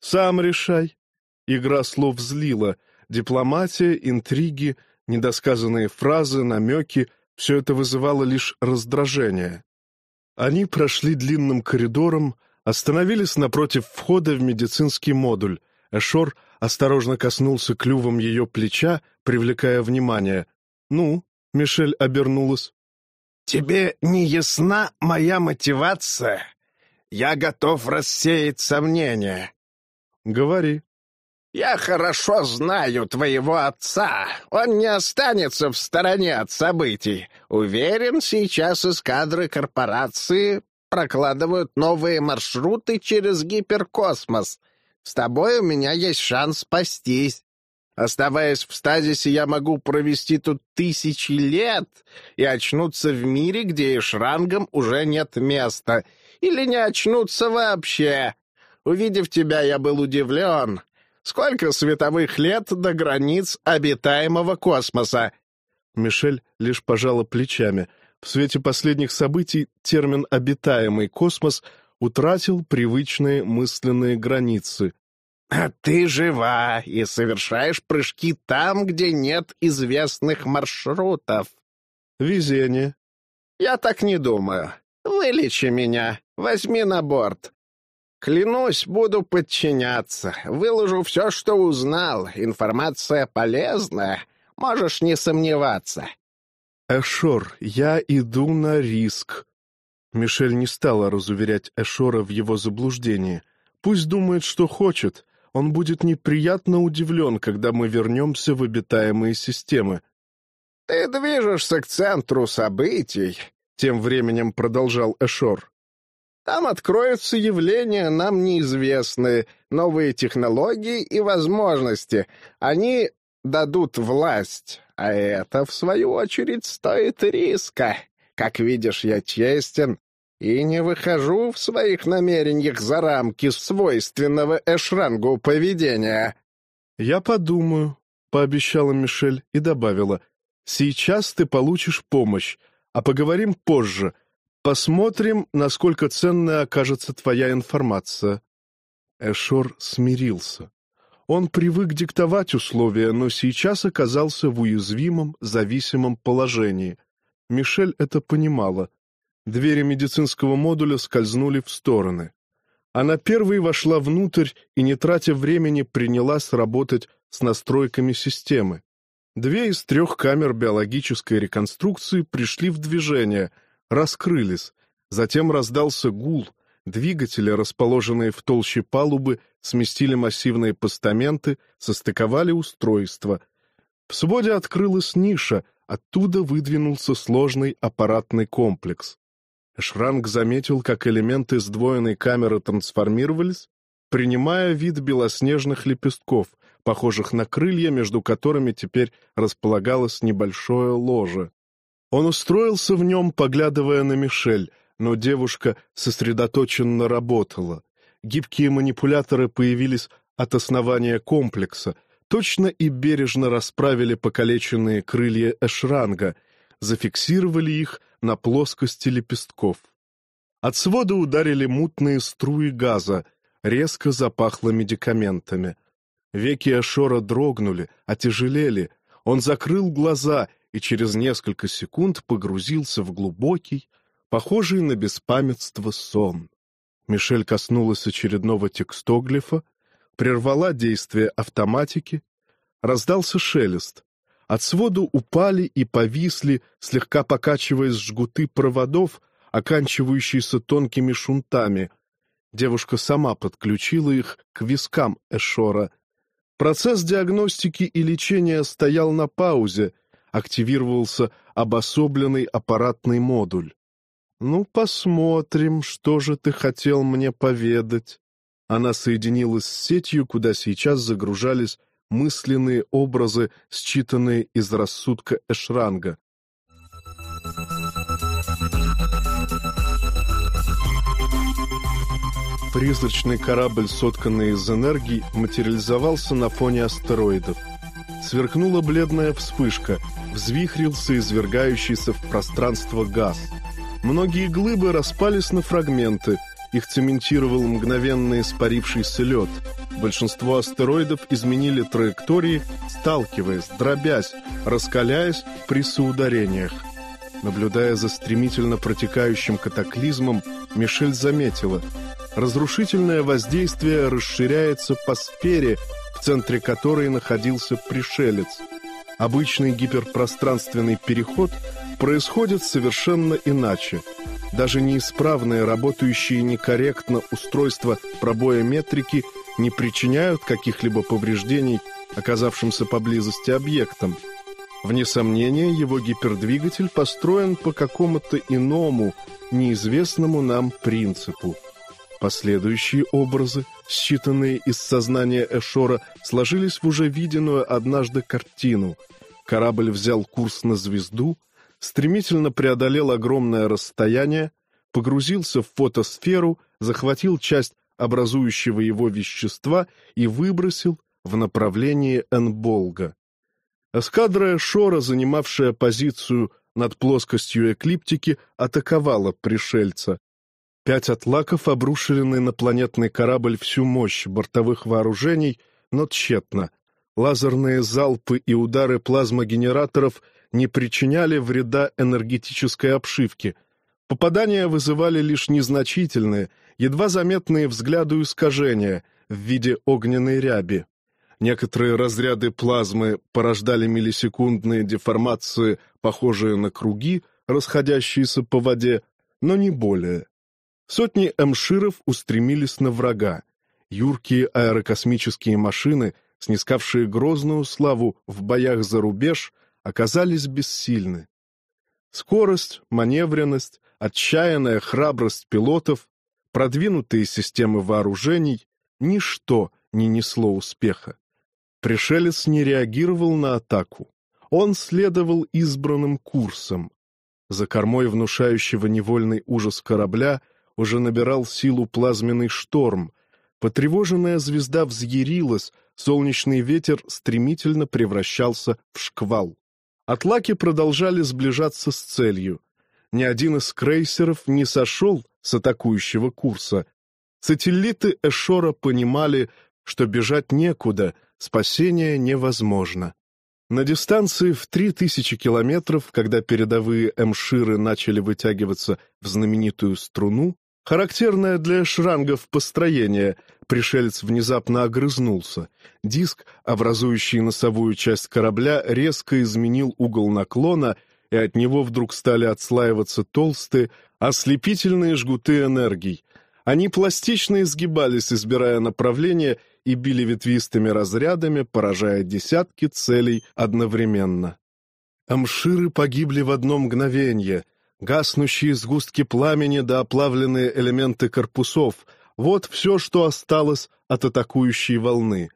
«Сам решай». Игра слов злила. Дипломатия, интриги, недосказанные фразы, намеки — все это вызывало лишь раздражение. Они прошли длинным коридором, остановились напротив входа в медицинский модуль. Эшор осторожно коснулся клювом ее плеча, привлекая внимание. «Ну?» — Мишель обернулась. «Тебе не ясна моя мотивация? Я готов рассеять сомнения». «Говори». «Я хорошо знаю твоего отца. Он не останется в стороне от событий. Уверен, сейчас эскадры корпорации прокладывают новые маршруты через гиперкосмос. С тобой у меня есть шанс спастись. Оставаясь в стазисе, я могу провести тут тысячи лет и очнуться в мире, где шрангам уже нет места. Или не очнуться вообще. Увидев тебя, я был удивлен. Сколько световых лет до границ обитаемого космоса?» Мишель лишь пожала плечами. В свете последних событий термин «обитаемый космос» утратил привычные мысленные границы. А ты жива и совершаешь прыжки там, где нет известных маршрутов. Везение. Я так не думаю. Вылечи меня, возьми на борт. Клянусь, буду подчиняться. Выложу все, что узнал. Информация полезная. Можешь не сомневаться. Эшор, я иду на риск. Мишель не стала разуверять Эшора в его заблуждении. Пусть думает, что хочет — он будет неприятно удивлен, когда мы вернемся в обитаемые системы. — Ты движешься к центру событий, — тем временем продолжал Эшор. — Там откроются явления нам неизвестные, новые технологии и возможности. Они дадут власть, а это, в свою очередь, стоит риска. Как видишь, я честен и не выхожу в своих намерениях за рамки свойственного Эшрангу поведения». «Я подумаю», — пообещала Мишель и добавила. «Сейчас ты получишь помощь, а поговорим позже. Посмотрим, насколько ценной окажется твоя информация». Эшор смирился. Он привык диктовать условия, но сейчас оказался в уязвимом, зависимом положении. Мишель это понимала. Двери медицинского модуля скользнули в стороны. Она первой вошла внутрь и, не тратя времени, принялась работать с настройками системы. Две из трех камер биологической реконструкции пришли в движение, раскрылись. Затем раздался гул. Двигатели, расположенные в толще палубы, сместили массивные постаменты, состыковали устройства. В своде открылась ниша, оттуда выдвинулся сложный аппаратный комплекс. Шранк заметил, как элементы сдвоенной камеры трансформировались, принимая вид белоснежных лепестков, похожих на крылья, между которыми теперь располагалось небольшое ложе. Он устроился в нем, поглядывая на Мишель, но девушка сосредоточенно работала. гибкие манипуляторы появились от основания комплекса, точно и бережно расправили покалеченные крылья эшранга, зафиксировали их на плоскости лепестков. От свода ударили мутные струи газа, резко запахло медикаментами. Веки Ашора дрогнули, отяжелели. Он закрыл глаза и через несколько секунд погрузился в глубокий, похожий на беспамятство сон. Мишель коснулась очередного текстоглифа, прервала действие автоматики, раздался шелест. От своду упали и повисли, слегка покачиваясь жгуты проводов, оканчивающиеся тонкими шунтами. Девушка сама подключила их к вискам Эшора. Процесс диагностики и лечения стоял на паузе, активировался обособленный аппаратный модуль. «Ну, посмотрим, что же ты хотел мне поведать». Она соединилась с сетью, куда сейчас загружались мысленные образы, считанные из рассудка Эшранга. Призрачный корабль, сотканный из энергии, материализовался на фоне астероидов. Сверкнула бледная вспышка, взвихрился извергающийся в пространство газ — Многие глыбы распались на фрагменты, их цементировал мгновенно испарившийся лед. Большинство астероидов изменили траектории, сталкиваясь, дробясь, раскаляясь при соударениях. Наблюдая за стремительно протекающим катаклизмом, Мишель заметила, разрушительное воздействие расширяется по сфере, в центре которой находился пришелец. Обычный гиперпространственный переход – происходит совершенно иначе. Даже неисправные, работающие некорректно устройства пробоя метрики не причиняют каких-либо повреждений оказавшимся поблизости объектам. Вне сомнения, его гипердвигатель построен по какому-то иному, неизвестному нам принципу. Последующие образы, считанные из сознания Эшора, сложились в уже виденную однажды картину. Корабль взял курс на звезду — стремительно преодолел огромное расстояние, погрузился в фотосферу, захватил часть образующего его вещества и выбросил в направлении Энболга. Эскадра Шора, занимавшая позицию над плоскостью эклиптики, атаковала пришельца. Пять атлаков обрушили на инопланетный корабль всю мощь бортовых вооружений, но тщетно. Лазерные залпы и удары плазмогенераторов не причиняли вреда энергетической обшивке. Попадания вызывали лишь незначительные, едва заметные взгляду искажения в виде огненной ряби. Некоторые разряды плазмы порождали миллисекундные деформации, похожие на круги, расходящиеся по воде, но не более. Сотни эмширов устремились на врага. Юркие аэрокосмические машины, снискавшие грозную славу в боях за рубеж, оказались бессильны. Скорость, маневренность, отчаянная храбрость пилотов, продвинутые системы вооружений — ничто не несло успеха. Пришелец не реагировал на атаку. Он следовал избранным курсом. За кормой внушающего невольный ужас корабля уже набирал силу плазменный шторм. Потревоженная звезда взъярилась, солнечный ветер стремительно превращался в шквал. Атлаки продолжали сближаться с целью. Ни один из крейсеров не сошел с атакующего курса. Сателлиты Эшора понимали, что бежать некуда, спасение невозможно. На дистанции в 3000 километров, когда передовые эмширы начали вытягиваться в знаменитую струну, характерное для шрангов построение, пришелец внезапно огрызнулся. Диск, образующий носовую часть корабля, резко изменил угол наклона, и от него вдруг стали отслаиваться толстые, ослепительные жгуты энергий. Они пластично изгибались, избирая направление, и били ветвистыми разрядами, поражая десятки целей одновременно. Амширы погибли в одно мгновение. Гаснущие сгустки пламени да оплавленные элементы корпусов — вот все, что осталось от атакующей волны.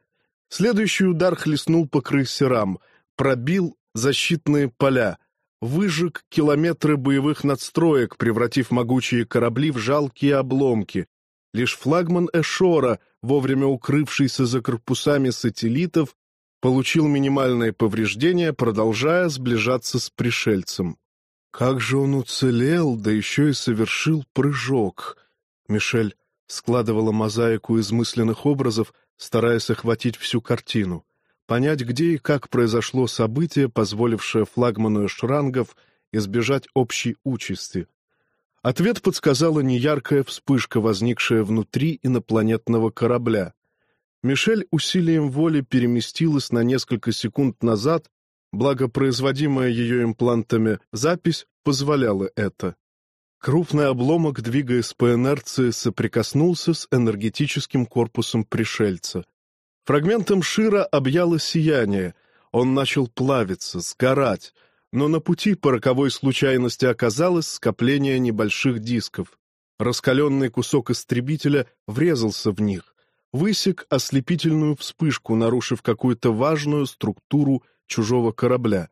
Следующий удар хлестнул по крейсерам, пробил защитные поля, выжег километры боевых надстроек, превратив могучие корабли в жалкие обломки. Лишь флагман Эшора, вовремя укрывшийся за корпусами сателлитов, получил минимальные повреждения, продолжая сближаться с пришельцем. Как же он уцелел, да еще и совершил прыжок. Мишель складывала мозаику из мысленных образов, стараясь охватить всю картину, понять, где и как произошло событие, позволившее флагману Эшрангов избежать общей участи. Ответ подсказала неяркая вспышка, возникшая внутри инопланетного корабля. Мишель усилием воли переместилась на несколько секунд назад, благо производимая ее имплантами запись позволяла это. Крупный обломок, двигаясь по инерции, соприкоснулся с энергетическим корпусом пришельца. Фрагментом Шира объяло сияние, он начал плавиться, сгорать, но на пути по роковой случайности оказалось скопление небольших дисков. Раскаленный кусок истребителя врезался в них, высек ослепительную вспышку, нарушив какую-то важную структуру чужого корабля.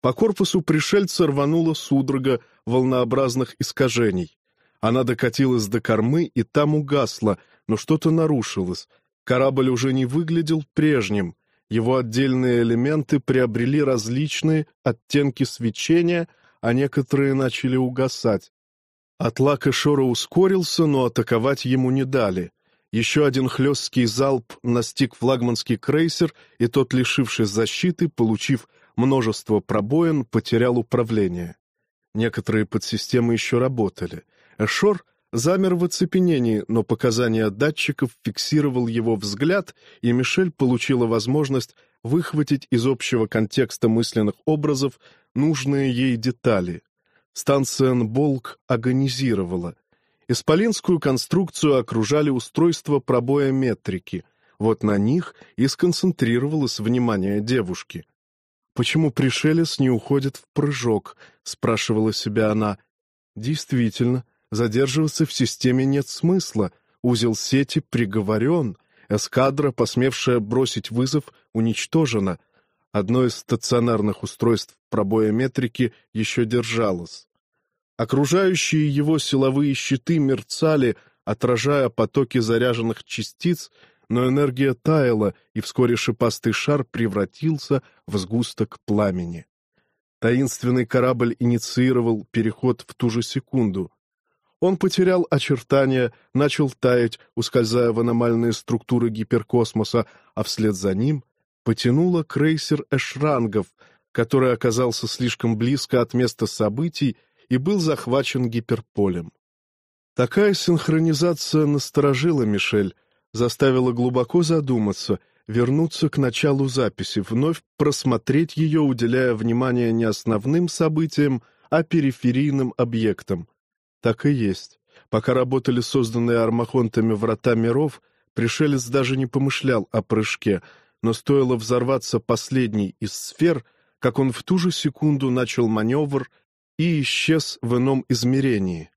По корпусу пришельца рванула судорога волнообразных искажений. Она докатилась до кормы и там угасла, но что-то нарушилось. Корабль уже не выглядел прежним. Его отдельные элементы приобрели различные оттенки свечения, а некоторые начали угасать. Атлак Эшора ускорился, но атаковать ему не дали. Еще один хлесткий залп настиг флагманский крейсер, и тот, лишившись защиты, получив множество пробоин, потерял управление. Некоторые подсистемы еще работали. Эшор замер в оцепенении, но показания датчиков фиксировал его взгляд, и Мишель получила возможность выхватить из общего контекста мысленных образов нужные ей детали. Станция Нболк агонизировала. Исполинскую конструкцию окружали устройства пробоя метрики. Вот на них и сконцентрировалось внимание девушки. «Почему пришелец не уходит в прыжок?» — спрашивала себя она. «Действительно, задерживаться в системе нет смысла. Узел сети приговорен. Эскадра, посмевшая бросить вызов, уничтожена. Одно из стационарных устройств пробоя метрики еще держалось. Окружающие его силовые щиты мерцали, отражая потоки заряженных частиц, но энергия таяла, и вскоре шипастый шар превратился в сгусток пламени. Таинственный корабль инициировал переход в ту же секунду. Он потерял очертания, начал таять, ускользая в аномальные структуры гиперкосмоса, а вслед за ним потянуло крейсер Эшрангов, который оказался слишком близко от места событий и был захвачен гиперполем. Такая синхронизация насторожила Мишель, заставило глубоко задуматься, вернуться к началу записи, вновь просмотреть ее, уделяя внимание не основным событиям, а периферийным объектам. Так и есть. Пока работали созданные армахонтами врата миров, пришелец даже не помышлял о прыжке, но стоило взорваться последней из сфер, как он в ту же секунду начал маневр и исчез в ином измерении.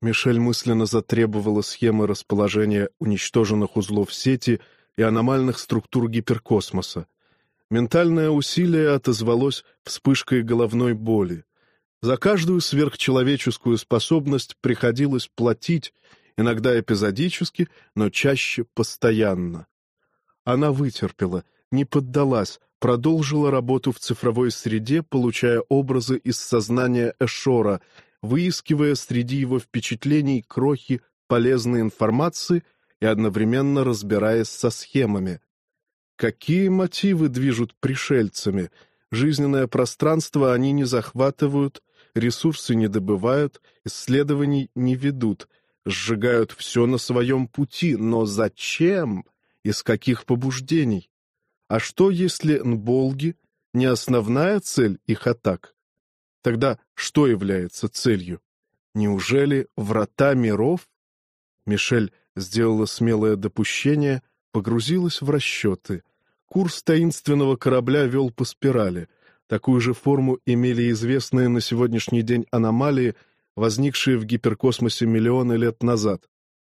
Мишель мысленно затребовала схемы расположения уничтоженных узлов сети и аномальных структур гиперкосмоса. Ментальное усилие отозвалось вспышкой головной боли. За каждую сверхчеловеческую способность приходилось платить, иногда эпизодически, но чаще постоянно. Она вытерпела, не поддалась, продолжила работу в цифровой среде, получая образы из сознания Эшора — выискивая среди его впечатлений крохи полезной информации и одновременно разбираясь со схемами. Какие мотивы движут пришельцами? Жизненное пространство они не захватывают, ресурсы не добывают, исследований не ведут, сжигают все на своем пути, но зачем? Из каких побуждений? А что, если Нболги — не основная цель их атак? Тогда что является целью? Неужели врата миров? Мишель сделала смелое допущение, погрузилась в расчеты. Курс таинственного корабля вел по спирали. Такую же форму имели известные на сегодняшний день аномалии, возникшие в гиперкосмосе миллионы лет назад.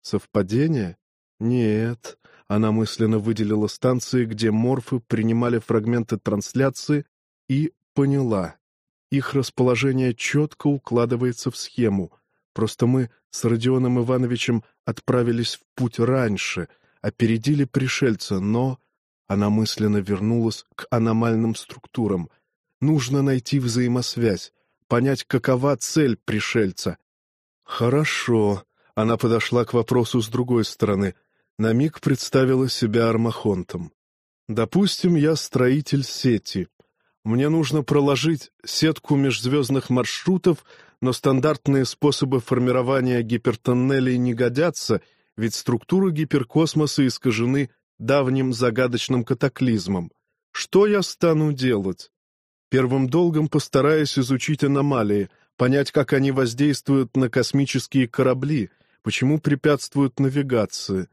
Совпадение? Нет. Она мысленно выделила станции, где морфы принимали фрагменты трансляции, и поняла. Их расположение четко укладывается в схему. Просто мы с Родионом Ивановичем отправились в путь раньше, опередили пришельца, но...» Она мысленно вернулась к аномальным структурам. «Нужно найти взаимосвязь, понять, какова цель пришельца». «Хорошо», — она подошла к вопросу с другой стороны. На миг представила себя армахонтом. «Допустим, я строитель сети. Мне нужно проложить сетку межзвездных маршрутов, но стандартные способы формирования гипертоннелей не годятся, ведь структуры гиперкосмоса искажены давним загадочным катаклизмом. Что я стану делать? Первым долгом постараюсь изучить аномалии, понять, как они воздействуют на космические корабли, почему препятствуют навигации.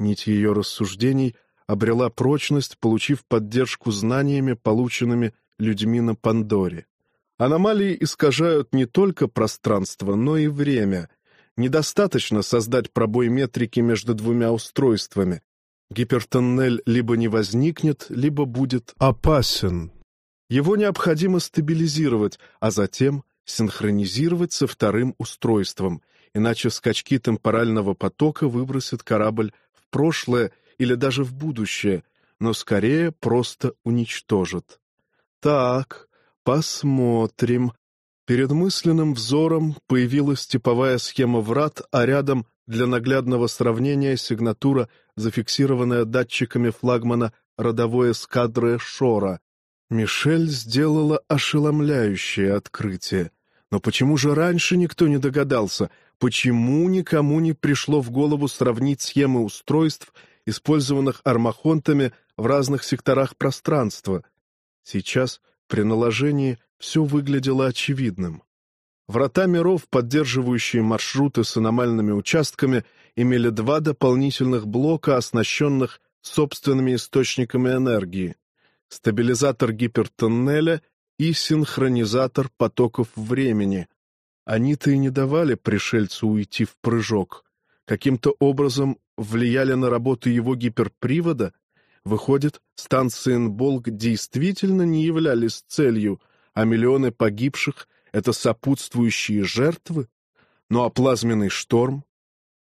Нить ее рассуждений — обрела прочность, получив поддержку знаниями, полученными людьми на Пандоре. Аномалии искажают не только пространство, но и время. Недостаточно создать пробой метрики между двумя устройствами. Гипертоннель либо не возникнет, либо будет опасен. Его необходимо стабилизировать, а затем синхронизировать со вторым устройством, иначе скачки темпорального потока выбросят корабль прошлое или даже в будущее, но скорее просто уничтожит. Так, посмотрим. Перед мысленным взором появилась типовая схема врат, а рядом для наглядного сравнения сигнатура, зафиксированная датчиками флагмана родовой эскадры «Шора». Мишель сделала ошеломляющее открытие. Но почему же раньше никто не догадался? Почему никому не пришло в голову сравнить схемы устройств использованных армахонтами в разных секторах пространства. Сейчас, при наложении, все выглядело очевидным. Врата миров, поддерживающие маршруты с аномальными участками, имели два дополнительных блока, оснащенных собственными источниками энергии — стабилизатор гипертоннеля и синхронизатор потоков времени. Они-то и не давали пришельцу уйти в прыжок. Каким-то образом влияли на работу его гиперпривода, выходит, станции Нболг действительно не являлись целью, а миллионы погибших — это сопутствующие жертвы? Ну а плазменный шторм?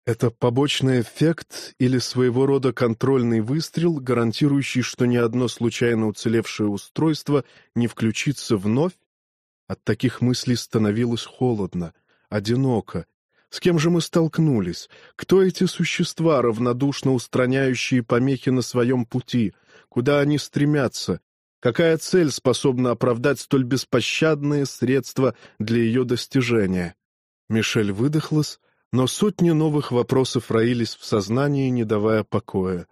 Это побочный эффект или своего рода контрольный выстрел, гарантирующий, что ни одно случайно уцелевшее устройство не включится вновь? От таких мыслей становилось холодно, одиноко, с кем же мы столкнулись? Кто эти существа, равнодушно устраняющие помехи на своем пути? Куда они стремятся? Какая цель способна оправдать столь беспощадные средства для ее достижения? Мишель выдохлась, но сотни новых вопросов роились в сознании, не давая покоя.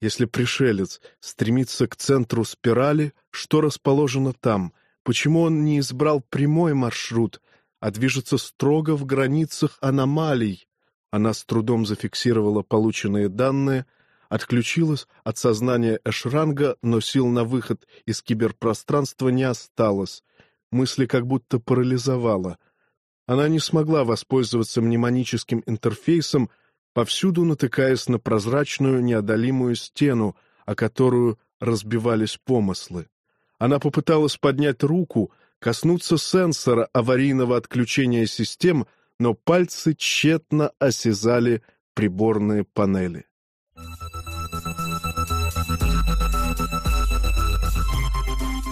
Если пришелец стремится к центру спирали, что расположено там? Почему он не избрал прямой маршрут, а движется строго в границах аномалий. Она с трудом зафиксировала полученные данные, отключилась от сознания Эшранга, но сил на выход из киберпространства не осталось. Мысли как будто парализовала. Она не смогла воспользоваться мнемоническим интерфейсом, повсюду натыкаясь на прозрачную неодолимую стену, о которую разбивались помыслы. Она попыталась поднять руку, коснуться сенсора аварийного отключения систем, но пальцы тщетно осязали приборные панели.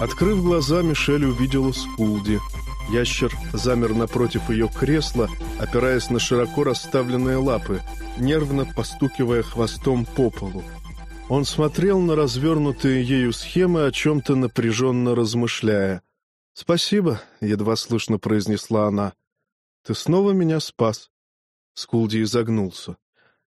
Открыв глаза, Мишель увидела Скулди. Ящер замер напротив ее кресла, опираясь на широко расставленные лапы, нервно постукивая хвостом по полу. Он смотрел на развернутые ею схемы, о чем-то напряженно размышляя. «Спасибо», — едва слышно произнесла она. «Ты снова меня спас». Скулди изогнулся.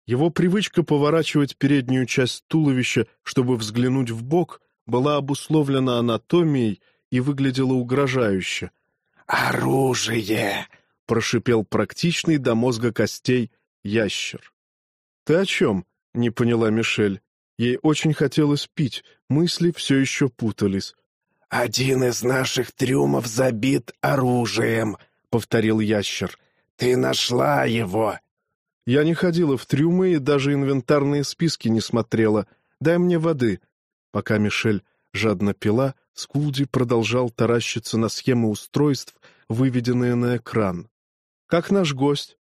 Его привычка поворачивать переднюю часть туловища, чтобы взглянуть в бок, была обусловлена анатомией и выглядела угрожающе. «Оружие!» — прошипел практичный до мозга костей ящер. «Ты о чем?» — не поняла Мишель. Ей очень хотелось пить, мысли все еще путались. «Один из наших трюмов забит оружием», — повторил ящер. «Ты нашла его». «Я не ходила в трюмы и даже инвентарные списки не смотрела. Дай мне воды». Пока Мишель жадно пила, Скулди продолжал таращиться на схемы устройств, выведенные на экран. «Как наш гость?»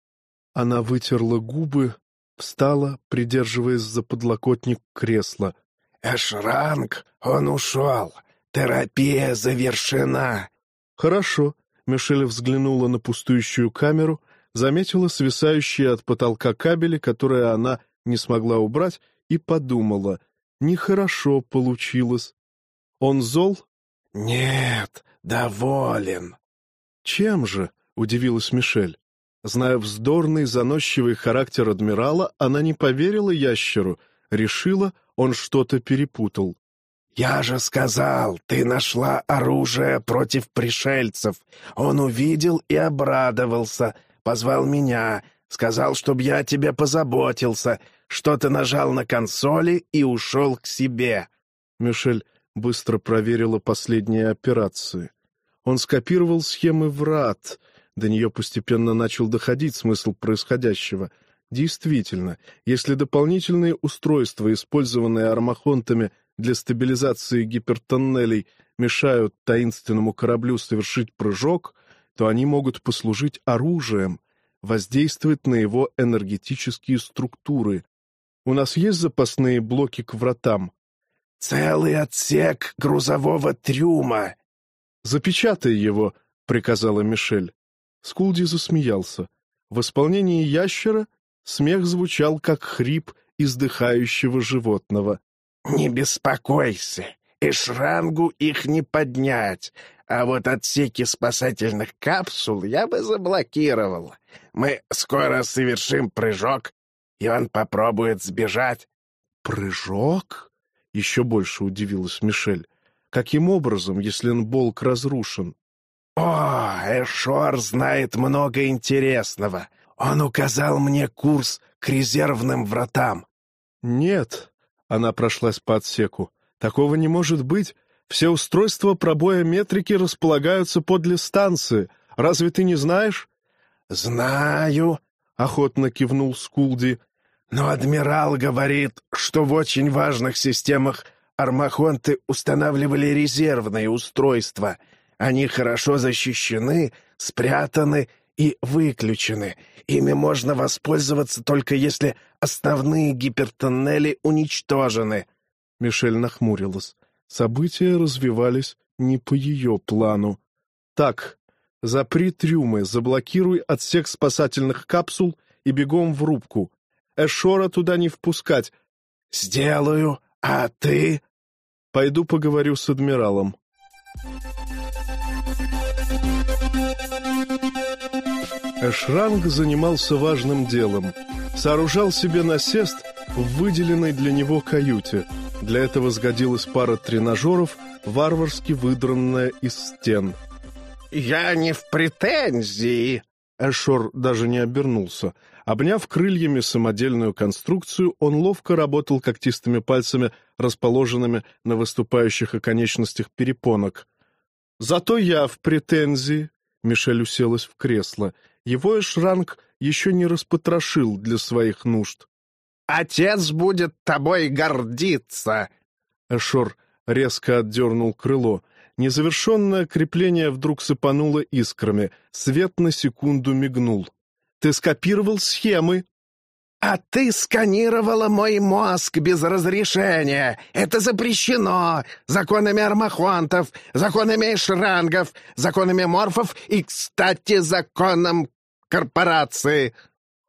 Она вытерла губы, встала, придерживаясь за подлокотник кресла. «Эшранг, он ушел. Терапия завершена». «Хорошо». Мишель взглянула на пустующую камеру, заметила свисающие от потолка кабели, которые она не смогла убрать, и подумала, нехорошо получилось. «Он зол?» «Нет, доволен». «Чем же?» — удивилась Мишель. Зная вздорный, заносчивый характер адмирала, она не поверила ящеру, решила, он что-то перепутал. «Я же сказал, ты нашла оружие против пришельцев. Он увидел и обрадовался, позвал меня, сказал, чтобы я о тебе позаботился, что ты нажал на консоли и ушел к себе». Мишель быстро проверила последние операции. Он скопировал схемы врат. До нее постепенно начал доходить смысл происходящего. Действительно, если дополнительные устройства, использованные армахонтами для стабилизации гипертоннелей, мешают таинственному кораблю совершить прыжок, то они могут послужить оружием, воздействовать на его энергетические структуры. У нас есть запасные блоки к вратам? «Целый отсек грузового трюма!» «Запечатай его», — приказала Мишель. Скулди засмеялся. В исполнении ящера смех звучал, как хрип издыхающего животного. «Не беспокойся, Эшрангу их не поднять, а вот отсеки спасательных капсул я бы заблокировал. Мы скоро совершим прыжок, и он попробует сбежать». «Прыжок?» — еще больше удивилась Мишель. «Каким образом, если Нболк разрушен?» «О, Эшор знает много интересного. Он указал мне курс к резервным вратам». «Нет», — она прошлась по отсеку, — «такого не может быть. Все устройства пробоя метрики располагаются подле станции. Разве ты не знаешь?» «Знаю», — охотно кивнул Скулди. «Но адмирал говорит, что в очень важных системах армахонты устанавливали резервные устройства — они хорошо защищены, спрятаны и выключены. Ими можно воспользоваться только если основные гипертоннели уничтожены. Мишель нахмурилась. События развивались не по ее плану. «Так, запри трюмы, заблокируй отсек спасательных капсул и бегом в рубку. Эшора туда не впускать». «Сделаю, а ты?» «Пойду поговорю с адмиралом». Эшранг занимался важным делом. Сооружал себе насест в выделенной для него каюте. Для этого сгодилась пара тренажеров, варварски выдранная из стен. «Я не в претензии!» Эшор даже не обернулся. Обняв крыльями самодельную конструкцию, он ловко работал когтистыми пальцами, расположенными на выступающих оконечностях перепонок. «Зато я в претензии!» Мишель уселась в кресло. Его Эшранг еще не распотрошил для своих нужд. «Отец будет тобой гордиться!» Эшор резко отдернул крыло. Незавершенное крепление вдруг сыпануло искрами. Свет на секунду мигнул. «Ты скопировал схемы?» «А ты сканировала мой мозг без разрешения. Это запрещено законами армахонтов, законами эшрангов, законами морфов и, кстати, законом корпорации».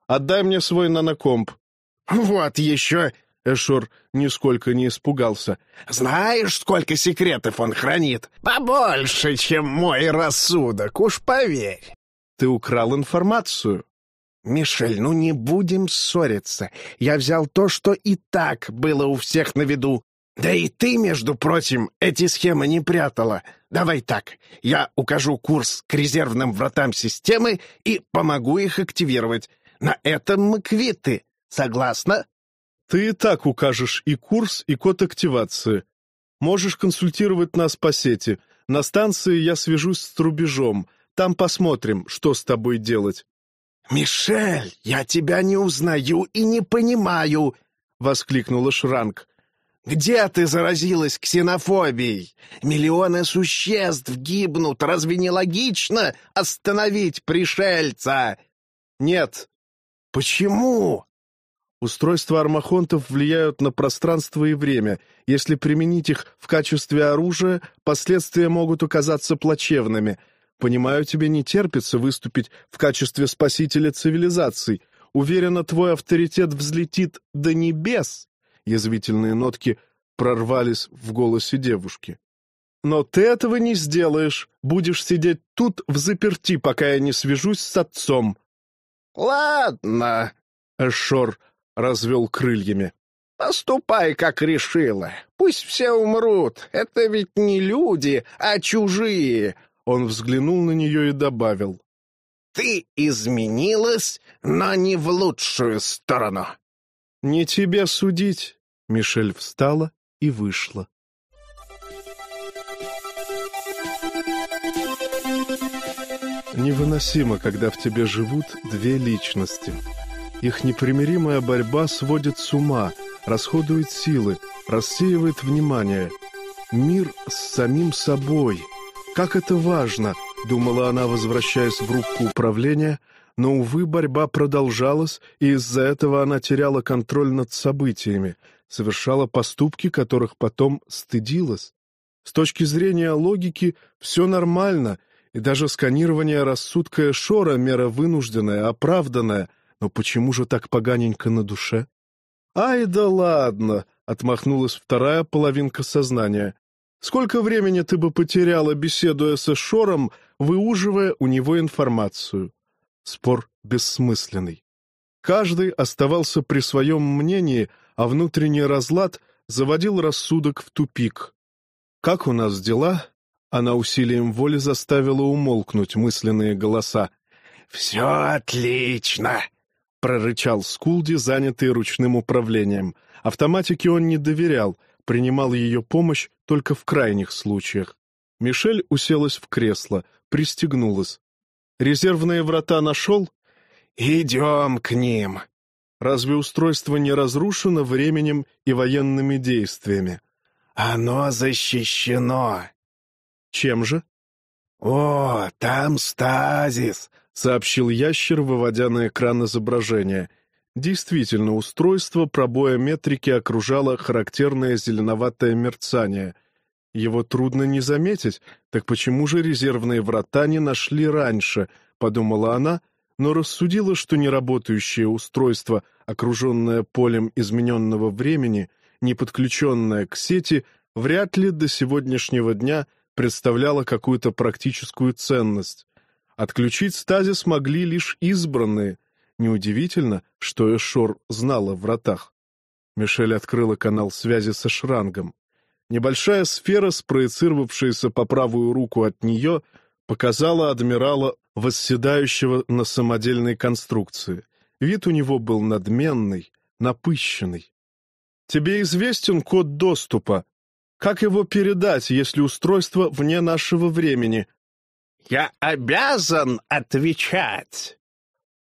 «Отдай мне свой нанокомп». «Вот еще!» — Эшор нисколько не испугался. «Знаешь, сколько секретов он хранит? Побольше, чем мой рассудок, уж поверь». «Ты украл информацию». «Мишель, ну не будем ссориться. Я взял то, что и так было у всех на виду. Да и ты, между прочим, эти схемы не прятала. Давай так, я укажу курс к резервным вратам системы и помогу их активировать. На этом мы квиты. Согласна?» «Ты и так укажешь и курс, и код активации. Можешь консультировать нас по сети. На станции я свяжусь с рубежом. Там посмотрим, что с тобой делать». «Мишель, я тебя не узнаю и не понимаю!» — воскликнула Шранк. «Где ты заразилась ксенофобией? Миллионы существ гибнут. Разве не логично остановить пришельца?» «Нет». Почему? Устройства армахонтов влияют на пространство и время. Если применить их в качестве оружия, последствия могут оказаться плачевными. Понимаю, тебе не терпится выступить в качестве спасителя цивилизаций. Уверена, твой авторитет взлетит до небес. Язвительные нотки прорвались в голосе девушки. Но ты этого не сделаешь. Будешь сидеть тут в заперти, пока я не свяжусь с отцом. — Ладно, — Эшор развел крыльями. «Поступай, как решила. Пусть все умрут. Это ведь не люди, а чужие». Он взглянул на нее и добавил. «Ты изменилась, но не в лучшую сторону». «Не тебе судить». Мишель встала и вышла. Невыносимо, когда в тебе живут две личности. Их непримиримая борьба сводит с ума, расходует силы, рассеивает внимание. Мир с самим собой. Как это важно, думала она, возвращаясь в рубку управления, но, увы, борьба продолжалась, и из-за этого она теряла контроль над событиями, совершала поступки, которых потом стыдилась. С точки зрения логики все нормально, и даже сканирование рассудка Шора мера вынужденная, оправданная — но почему же так поганенько на душе? «Ай да ладно!» — отмахнулась вторая половинка сознания. «Сколько времени ты бы потеряла, беседуя со Шором, выуживая у него информацию?» Спор бессмысленный. Каждый оставался при своем мнении, а внутренний разлад заводил рассудок в тупик. «Как у нас дела?» Она усилием воли заставила умолкнуть мысленные голоса. «Все отлично!» прорычал Скулди, занятый ручным управлением. Автоматике он не доверял, принимал ее помощь только в крайних случаях. Мишель уселась в кресло, пристегнулась. «Резервные врата нашел?» «Идем к ним». «Разве устройство не разрушено временем и военными действиями?» «Оно защищено». «Чем же?» «О, там стазис!» — сообщил ящер, выводя на экран изображение. Действительно, устройство пробоя метрики окружало характерное зеленоватое мерцание. Его трудно не заметить, так почему же резервные врата не нашли раньше, подумала она, но рассудила, что неработающее устройство, окруженное полем измененного времени, не подключенное к сети, вряд ли до сегодняшнего дня представляло какую-то практическую ценность. Отключить стазис могли лишь избранные. Неудивительно, что Эшор знал о вратах. Мишель открыла канал связи со Шрангом. Небольшая сфера, спроецировавшаяся по правую руку от нее, показала адмирала, восседающего на самодельной конструкции. Вид у него был надменный, напыщенный. «Тебе известен код доступа. Как его передать, если устройство вне нашего времени?» Я обязан отвечать.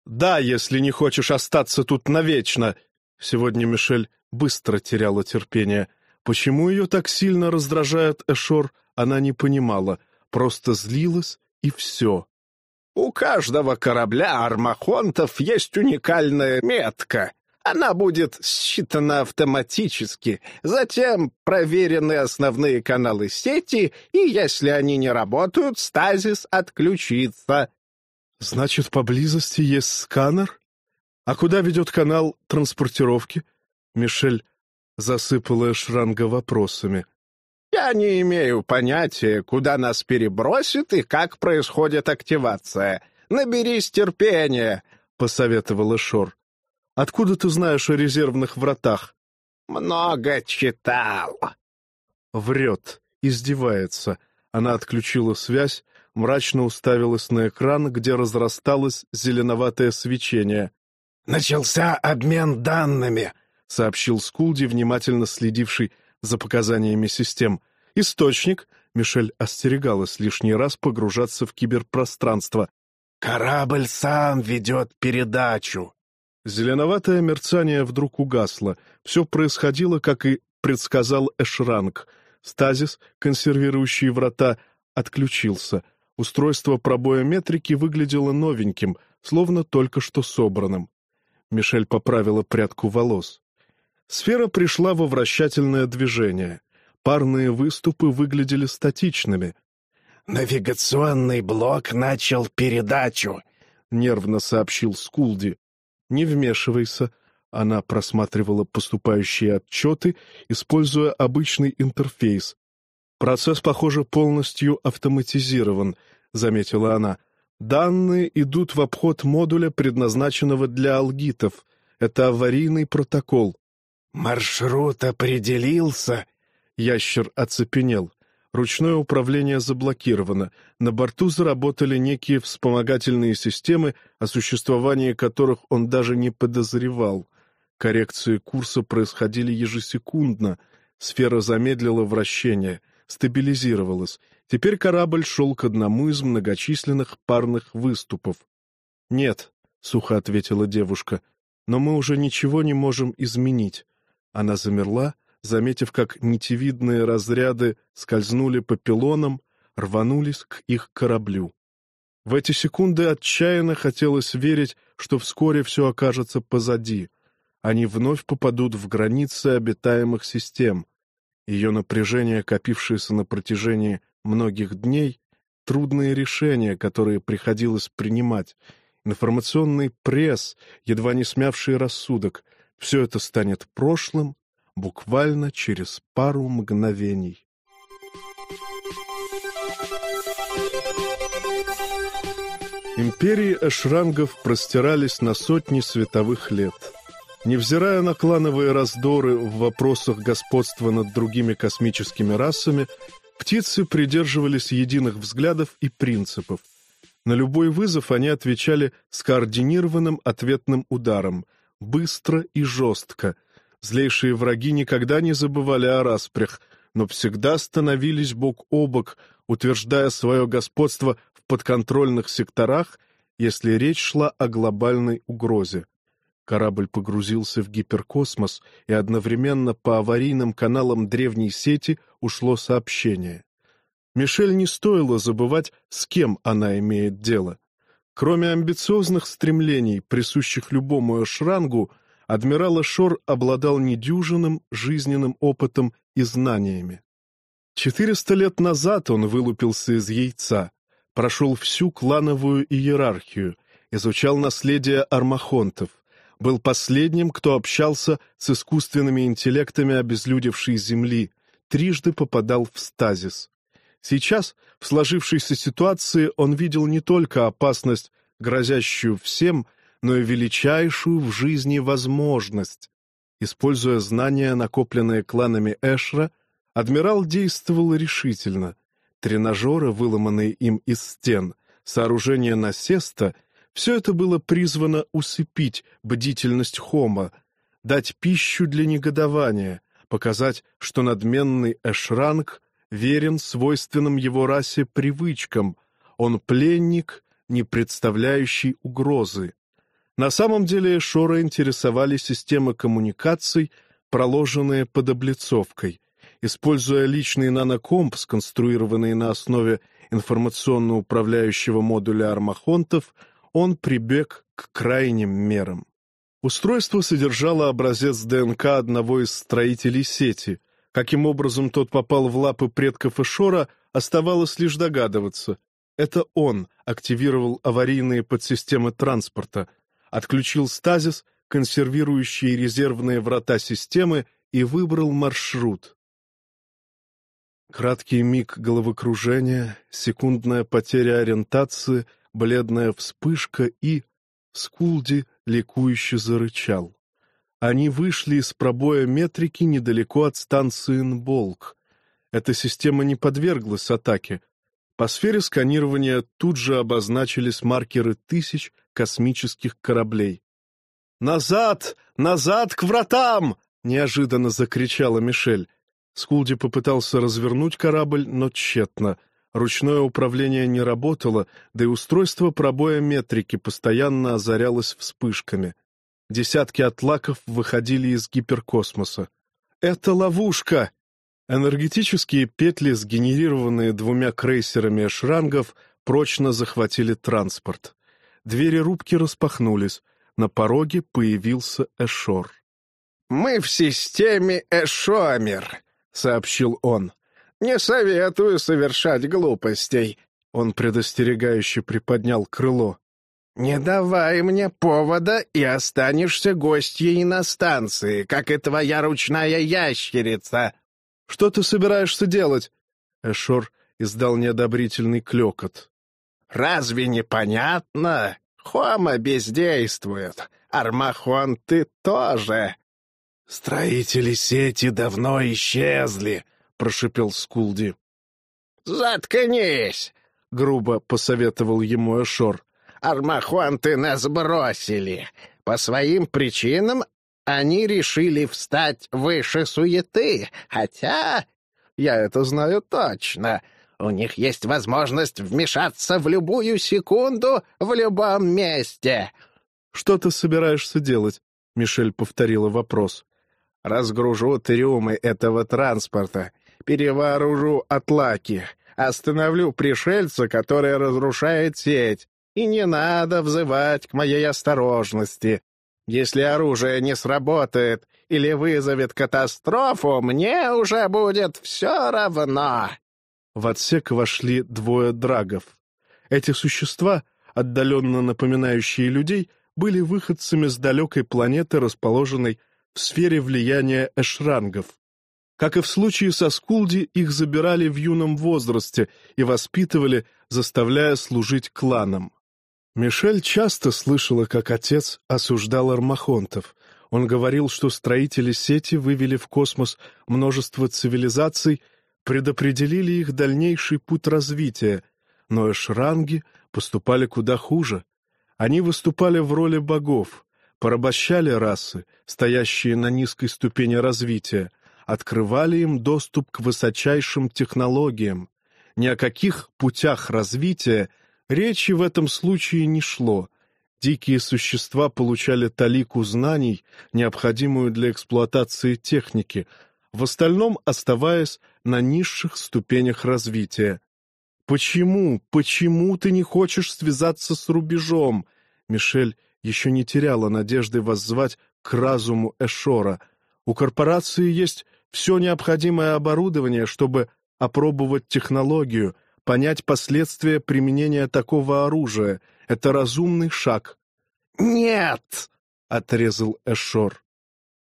Да, если не хочешь остаться тут навечно. Сегодня Мишель быстро теряла терпение. Почему ее так сильно раздражает Эшор, она не понимала. Просто злилась, и все. У каждого корабля армахонтов есть уникальная метка. Она будет считана автоматически, затем проверены основные каналы сети, и если они не работают, стазис отключится. Значит, поблизости есть сканер? А куда ведет канал транспортировки? Мишель засыпала Шранга вопросами. Я не имею понятия, куда нас перебросит и как происходит активация. Наберись терпения, — посоветовала Шор. Откуда ты знаешь о резервных вратах? Много читал. Врет, издевается. Она отключила связь, мрачно уставилась на экран, где разрасталось зеленоватое свечение. «Начался обмен данными», — сообщил Скулди, внимательно следивший за показаниями систем. «Источник», — Мишель остерегалась лишний раз погружаться в киберпространство. «Корабль сам ведет передачу», Зеленоватое мерцание вдруг угасло. Все происходило, как и предсказал Эшранг. Стазис, консервирующий врата, отключился. Устройство пробоя метрики выглядело новеньким, словно только что собранным. Мишель поправила прядку волос. Сфера пришла во вращательное движение. Парные выступы выглядели статичными. «Навигационный блок начал передачу», — нервно сообщил Скулди. «Не вмешивайся». Она просматривала поступающие отчеты, используя обычный интерфейс. «Процесс, похоже, полностью автоматизирован», — заметила она. «Данные идут в обход модуля, предназначенного для алгитов. Это аварийный протокол». «Маршрут определился?» Ящер оцепенел. Ручное управление заблокировано. На борту заработали некие вспомогательные системы, о существовании которых он даже не подозревал. Коррекции курса происходили ежесекундно. Сфера замедлила вращение, стабилизировалась. Теперь корабль шел к одному из многочисленных парных выступов. «Нет», — сухо ответила девушка, — «но мы уже ничего не можем изменить». Она замерла, заметив, как нитевидные разряды скользнули по пилонам, рванулись к их кораблю. В эти секунды отчаянно хотелось верить, что вскоре все окажется позади. Они вновь попадут в границы обитаемых систем. Ее напряжение, копившееся на протяжении многих дней, трудные решения, которые приходилось принимать, информационный пресс, едва не смявший рассудок — все это станет прошлым буквально через пару мгновений. Империи эшрангов простирались на сотни световых лет. Невзирая на клановые раздоры в вопросах господства над другими космическими расами, птицы придерживались единых взглядов и принципов. На любой вызов они отвечали скоординированным ответным ударом, быстро и жестко, Злейшие враги никогда не забывали о распрях, но всегда становились бок о бок, утверждая свое господство в подконтрольных секторах, если речь шла о глобальной угрозе. Корабль погрузился в гиперкосмос, и одновременно по аварийным каналам древней сети ушло сообщение. Мишель не стоило забывать, с кем она имеет дело. Кроме амбициозных стремлений, присущих любому эшрангу, адмирал Эшор обладал недюжинным жизненным опытом и знаниями. Четыреста лет назад он вылупился из яйца, прошел всю клановую иерархию, изучал наследие армахонтов, был последним, кто общался с искусственными интеллектами обезлюдевшей Земли, трижды попадал в стазис. Сейчас, в сложившейся ситуации, он видел не только опасность, грозящую всем, но и величайшую в жизни возможность. Используя знания, накопленные кланами Эшра, адмирал действовал решительно. Тренажеры, выломанные им из стен, сооружение насеста — все это было призвано усыпить бдительность Хома, дать пищу для негодования, показать, что надменный Эшранг верен свойственным его расе привычкам, он пленник, не представляющий угрозы. На самом деле Шора интересовали системы коммуникаций, проложенные под облицовкой. Используя личный нанокомп, сконструированный на основе информационно-управляющего модуля армахонтов, он прибег к крайним мерам. Устройство содержало образец ДНК одного из строителей сети. Каким образом тот попал в лапы предков Эшора, оставалось лишь догадываться. Это он активировал аварийные подсистемы транспорта — отключил стазис, консервирующий резервные врата системы, и выбрал маршрут. Краткий миг головокружения, секундная потеря ориентации, бледная вспышка и... Скулди ликующе зарычал. Они вышли из пробоя метрики недалеко от станции Нболк. Эта система не подверглась атаке. По сфере сканирования тут же обозначились маркеры тысяч космических кораблей. «Назад! Назад к вратам!» — неожиданно закричала Мишель. Скулди попытался развернуть корабль, но тщетно. Ручное управление не работало, да и устройство пробоя метрики постоянно озарялось вспышками. Десятки атлаков выходили из гиперкосмоса. «Это ловушка!» Энергетические петли, сгенерированные двумя крейсерами эшрангов, прочно захватили транспорт. Двери рубки распахнулись. На пороге появился Эшор. «Мы в системе Эшомер», — сообщил он. «Не советую совершать глупостей». Он предостерегающе приподнял крыло. «Не давай мне повода, и останешься гостьей на станции, как и твоя ручная ящерица». «Что ты собираешься делать?» Эшор издал неодобрительный клекот. «Разве не понятно? Хома бездействует. Армахон ты тоже». «Строители сети давно исчезли», — прошипел Скулди. «Заткнись!» — грубо посоветовал ему Эшор. «Армахонты нас бросили. По своим причинам они решили встать выше суеты, хотя, я это знаю точно, у них есть возможность вмешаться в любую секунду в любом месте». «Что ты собираешься делать?» — Мишель повторила вопрос. «Разгружу трюмы этого транспорта, перевооружу атлаки, остановлю пришельца, который разрушает сеть, и не надо взывать к моей осторожности. Если оружие не сработает или вызовет катастрофу, мне уже будет все равно». В отсек вошли двое драгов. Эти существа, отдаленно напоминающие людей, были выходцами с далекой планеты, расположенной в сфере влияния эшрангов. Как и в случае со Скулди, их забирали в юном возрасте и воспитывали, заставляя служить кланам. Мишель часто слышала, как отец осуждал армахонтов. Он говорил, что строители сети вывели в космос множество цивилизаций, предопределили их дальнейший путь развития, но эшранги поступали куда хуже. Они выступали в роли богов, порабощали расы, стоящие на низкой ступени развития, открывали им доступ к высочайшим технологиям. Ни о каких путях развития речи в этом случае не шло. Дикие существа получали талику знаний, необходимую для эксплуатации техники, в остальном оставаясь на низших ступенях развития. «Почему, почему ты не хочешь связаться с рубежом?» Мишель еще не теряла надежды воззвать к разуму Эшора. «У корпорации есть все необходимое оборудование, чтобы опробовать технологию, понять последствия применения такого оружия. Это разумный шаг». «Нет!» — отрезал Эшор.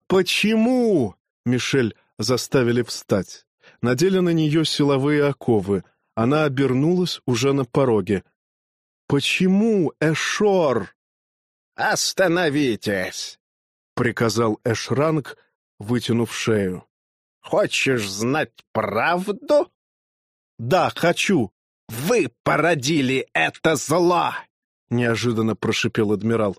«Почему?» — Мишель заставили встать. Надели на нее силовые оковы. Она обернулась уже на пороге. «Почему, Эшор?» «Остановитесь!» — приказал Эшранг, вытянув шею. «Хочешь знать правду?» «Да, хочу!» «Вы породили это зло!» — неожиданно прошипел адмирал.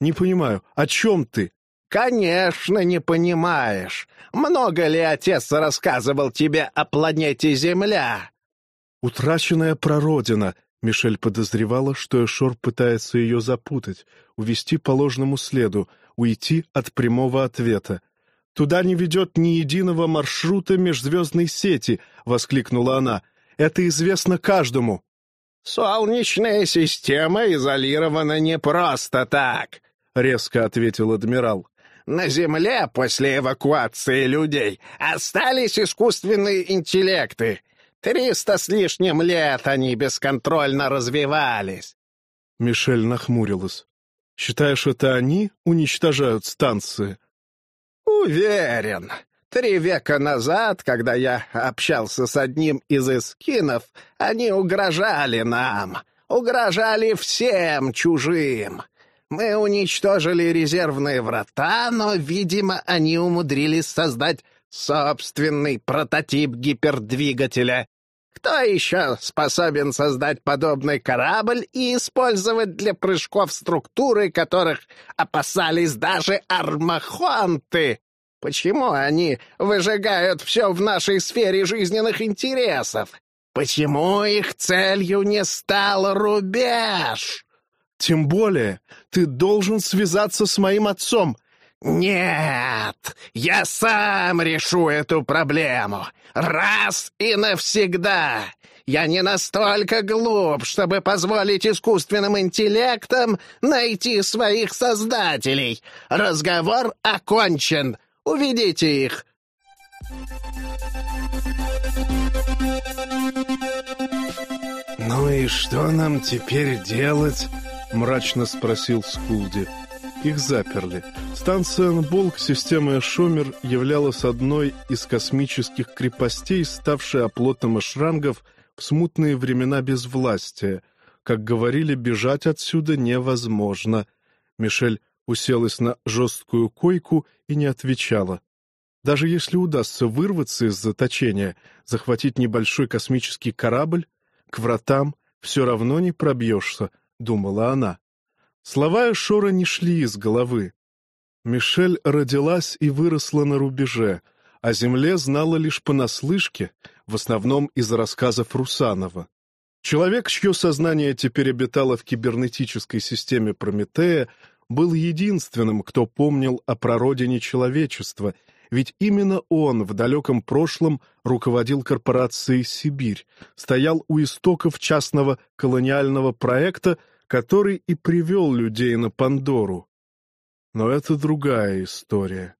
«Не понимаю, о чем ты?» «Конечно, не понимаешь. Много ли отец рассказывал тебе о планете Земля?» «Утраченная прародина», — Мишель подозревала, что Эшор пытается ее запутать, увести по ложному следу, уйти от прямого ответа. «Туда не ведет ни единого маршрута межзвездной сети», — воскликнула она. «Это известно каждому». «Солнечная система изолирована не просто так», — резко ответил адмирал. На Земле после эвакуации людей остались искусственные интеллекты. Триста с лишним лет они бесконтрольно развивались. Мишель нахмурилась. «Считаешь, это они уничтожают станции?» «Уверен. Три века назад, когда я общался с одним из эскинов, они угрожали нам, угрожали всем чужим. Мы уничтожили резервные врата, но, видимо, они умудрились создать собственный прототип гипердвигателя. Кто еще способен создать подобный корабль и использовать для прыжков структуры, которых опасались даже армахонты? Почему они выжигают все в нашей сфере жизненных интересов? Почему их целью не стал рубеж? Тем более ты должен связаться с моим отцом. Нет, я сам решу эту проблему. Раз и навсегда. Я не настолько глуп, чтобы позволить искусственным интеллектам найти своих создателей. Разговор окончен. Уведите их. «Ну и что нам теперь делать?» — мрачно спросил Скулди. Их заперли. Станция Анболк системы Шомер являлась одной из космических крепостей, ставшей оплотом эшрангов в смутные времена безвластия. Как говорили, бежать отсюда невозможно. Мишель уселась на жесткую койку и не отвечала. Даже если удастся вырваться из заточения, захватить небольшой космический корабль, к вратам все равно не пробьешься, — думала она. Слова Эшора не шли из головы. Мишель родилась и выросла на рубеже, о земле знала лишь понаслышке, в основном из рассказов Русанова. Человек, чье сознание теперь обитало в кибернетической системе Прометея, был единственным, кто помнил о прародине человечества, ведь именно он в далеком прошлом руководил корпорацией «Сибирь», стоял у истоков частного колониального проекта, который и привел людей на Пандору. Но это другая история.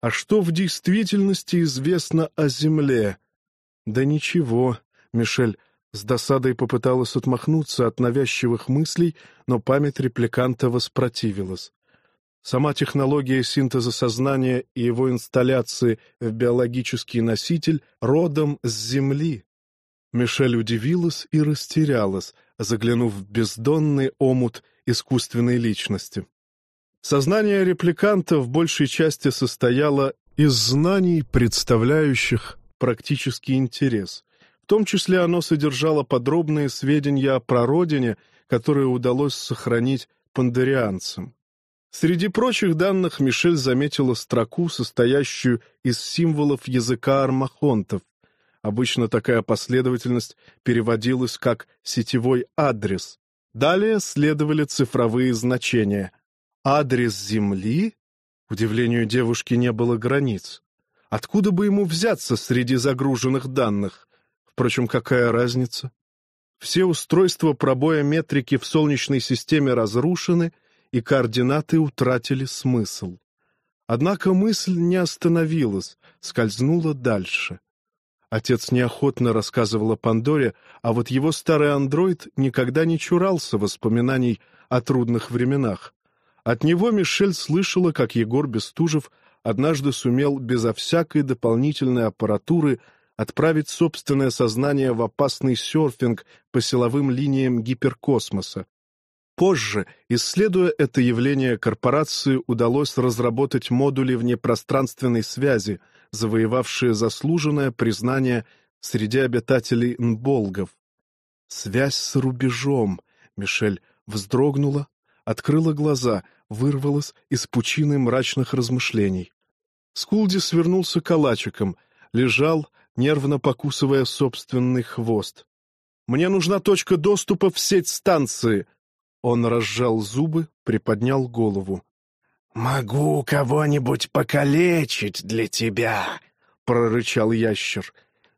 А что в действительности известно о Земле? Да ничего, Мишель с досадой попыталась отмахнуться от навязчивых мыслей, но память репликанта воспротивилась. Сама технология синтеза сознания и его инсталляции в биологический носитель родом с Земли. Мишель удивилась и растерялась, заглянув в бездонный омут искусственной личности. Сознание репликанта в большей части состояло из знаний, представляющих практический интерес. В том числе оно содержало подробные сведения о прародине, которые удалось сохранить пандарианцам. Среди прочих данных Мишель заметила строку, состоящую из символов языка армахонтов, Обычно такая последовательность переводилась как «сетевой адрес». Далее следовали цифровые значения. Адрес Земли? Удивлению девушки не было границ. Откуда бы ему взяться среди загруженных данных? Впрочем, какая разница? Все устройства пробоя метрики в Солнечной системе разрушены, и координаты утратили смысл. Однако мысль не остановилась, скользнула дальше. Отец неохотно рассказывал о Пандоре, а вот его старый андроид никогда не чурался воспоминаний о трудных временах. От него Мишель слышала, как Егор Бестужев однажды сумел безо всякой дополнительной аппаратуры отправить собственное сознание в опасный серфинг по силовым линиям гиперкосмоса. Позже, исследуя это явление, корпорации удалось разработать модули внепространственной связи — завоевавшие заслуженное признание среди обитателей Нболгов. Связь с рубежом. Мишель вздрогнула, открыла глаза, вырвалась из пучины мрачных размышлений. Скулди свернулся калачиком, лежал, нервно покусывая собственный хвост. «Мне нужна точка доступа в сеть станции!» Он разжал зубы, приподнял голову. «Могу кого-нибудь покалечить для тебя», — прорычал ящер.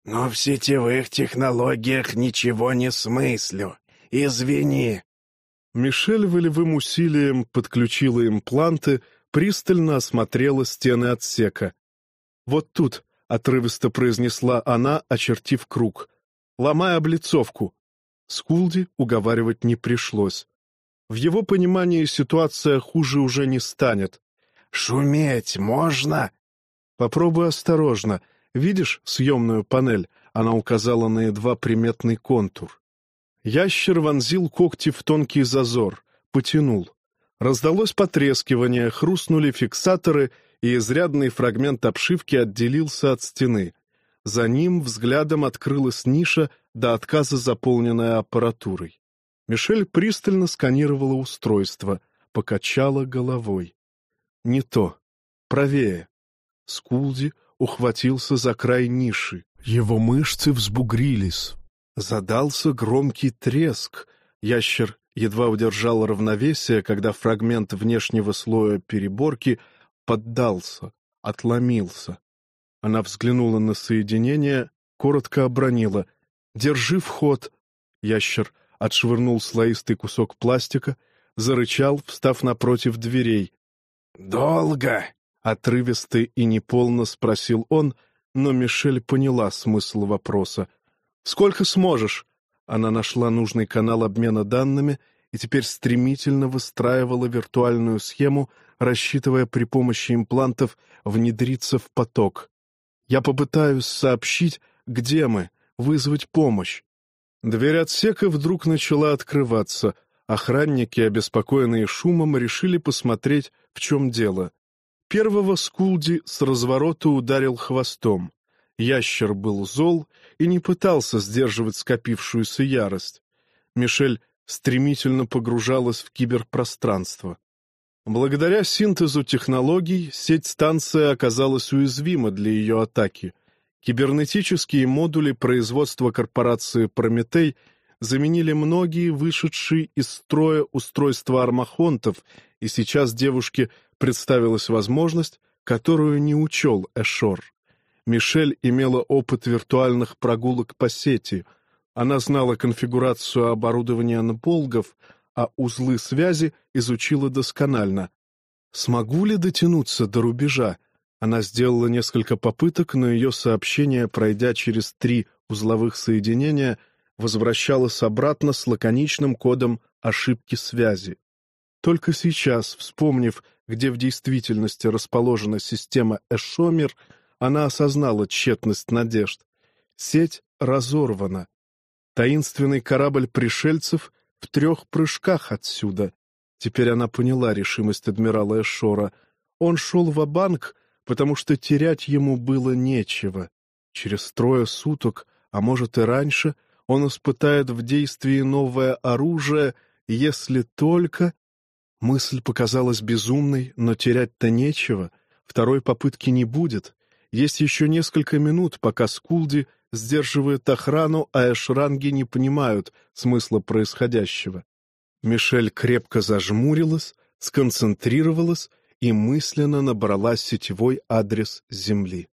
«Но в сетевых технологиях ничего не смыслю. Извини». Мишель волевым усилием подключила импланты, пристально осмотрела стены отсека. «Вот тут», — отрывисто произнесла она, очертив круг, — «ломай облицовку». Скулди уговаривать не пришлось. В его понимании ситуация хуже уже не станет. «Шуметь можно?» «Попробуй осторожно. Видишь съемную панель?» Она указала на едва приметный контур. Ящер вонзил когти в тонкий зазор, потянул. Раздалось потрескивание, хрустнули фиксаторы, и изрядный фрагмент обшивки отделился от стены. За ним взглядом открылась ниша, до отказа заполненная аппаратурой. Мишель пристально сканировала устройство, покачала головой. Не то. Правее. Скулди ухватился за край ниши. Его мышцы взбугрились. Задался громкий треск. Ящер едва удержал равновесие, когда фрагмент внешнего слоя переборки поддался, отломился. Она взглянула на соединение, коротко обронила. Держи вход. Ящер отшвырнул слоистый кусок пластика, зарычал, встав напротив дверей. «Долго?» — отрывисто и неполно спросил он, но Мишель поняла смысл вопроса. «Сколько сможешь?» Она нашла нужный канал обмена данными и теперь стремительно выстраивала виртуальную схему, рассчитывая при помощи имплантов внедриться в поток. «Я попытаюсь сообщить, где мы, вызвать помощь». Дверь отсека вдруг начала открываться. Охранники, обеспокоенные шумом, решили посмотреть, в чем дело. Первого Скулди с разворота ударил хвостом. Ящер был зол и не пытался сдерживать скопившуюся ярость. Мишель стремительно погружалась в киберпространство. Благодаря синтезу технологий сеть станции оказалась уязвима для ее атаки. Кибернетические модули производства корпорации «Прометей» заменили многие вышедшие из строя устройства армахонтов, и сейчас девушке представилась возможность, которую не учел Эшор. Мишель имела опыт виртуальных прогулок по сети. Она знала конфигурацию оборудования анполгов, а узлы связи изучила досконально. Смогу ли дотянуться до рубежа? Она сделала несколько попыток, но ее сообщение, пройдя через три узловых соединения, возвращалось обратно с лаконичным кодом ошибки связи. Только сейчас, вспомнив, где в действительности расположена система Эшомер, она осознала тщетность надежд. Сеть разорвана. Таинственный корабль пришельцев в трех прыжках отсюда. Теперь она поняла решимость адмирала Эшора. Он шел в банк потому что терять ему было нечего. Через трое суток, а может и раньше, он испытает в действии новое оружие, если только... Мысль показалась безумной, но терять-то нечего. Второй попытки не будет. Есть еще несколько минут, пока Скулди сдерживает охрану, а эшранги не понимают смысла происходящего. Мишель крепко зажмурилась, сконцентрировалась и мысленно набрала сетевой адрес Земли.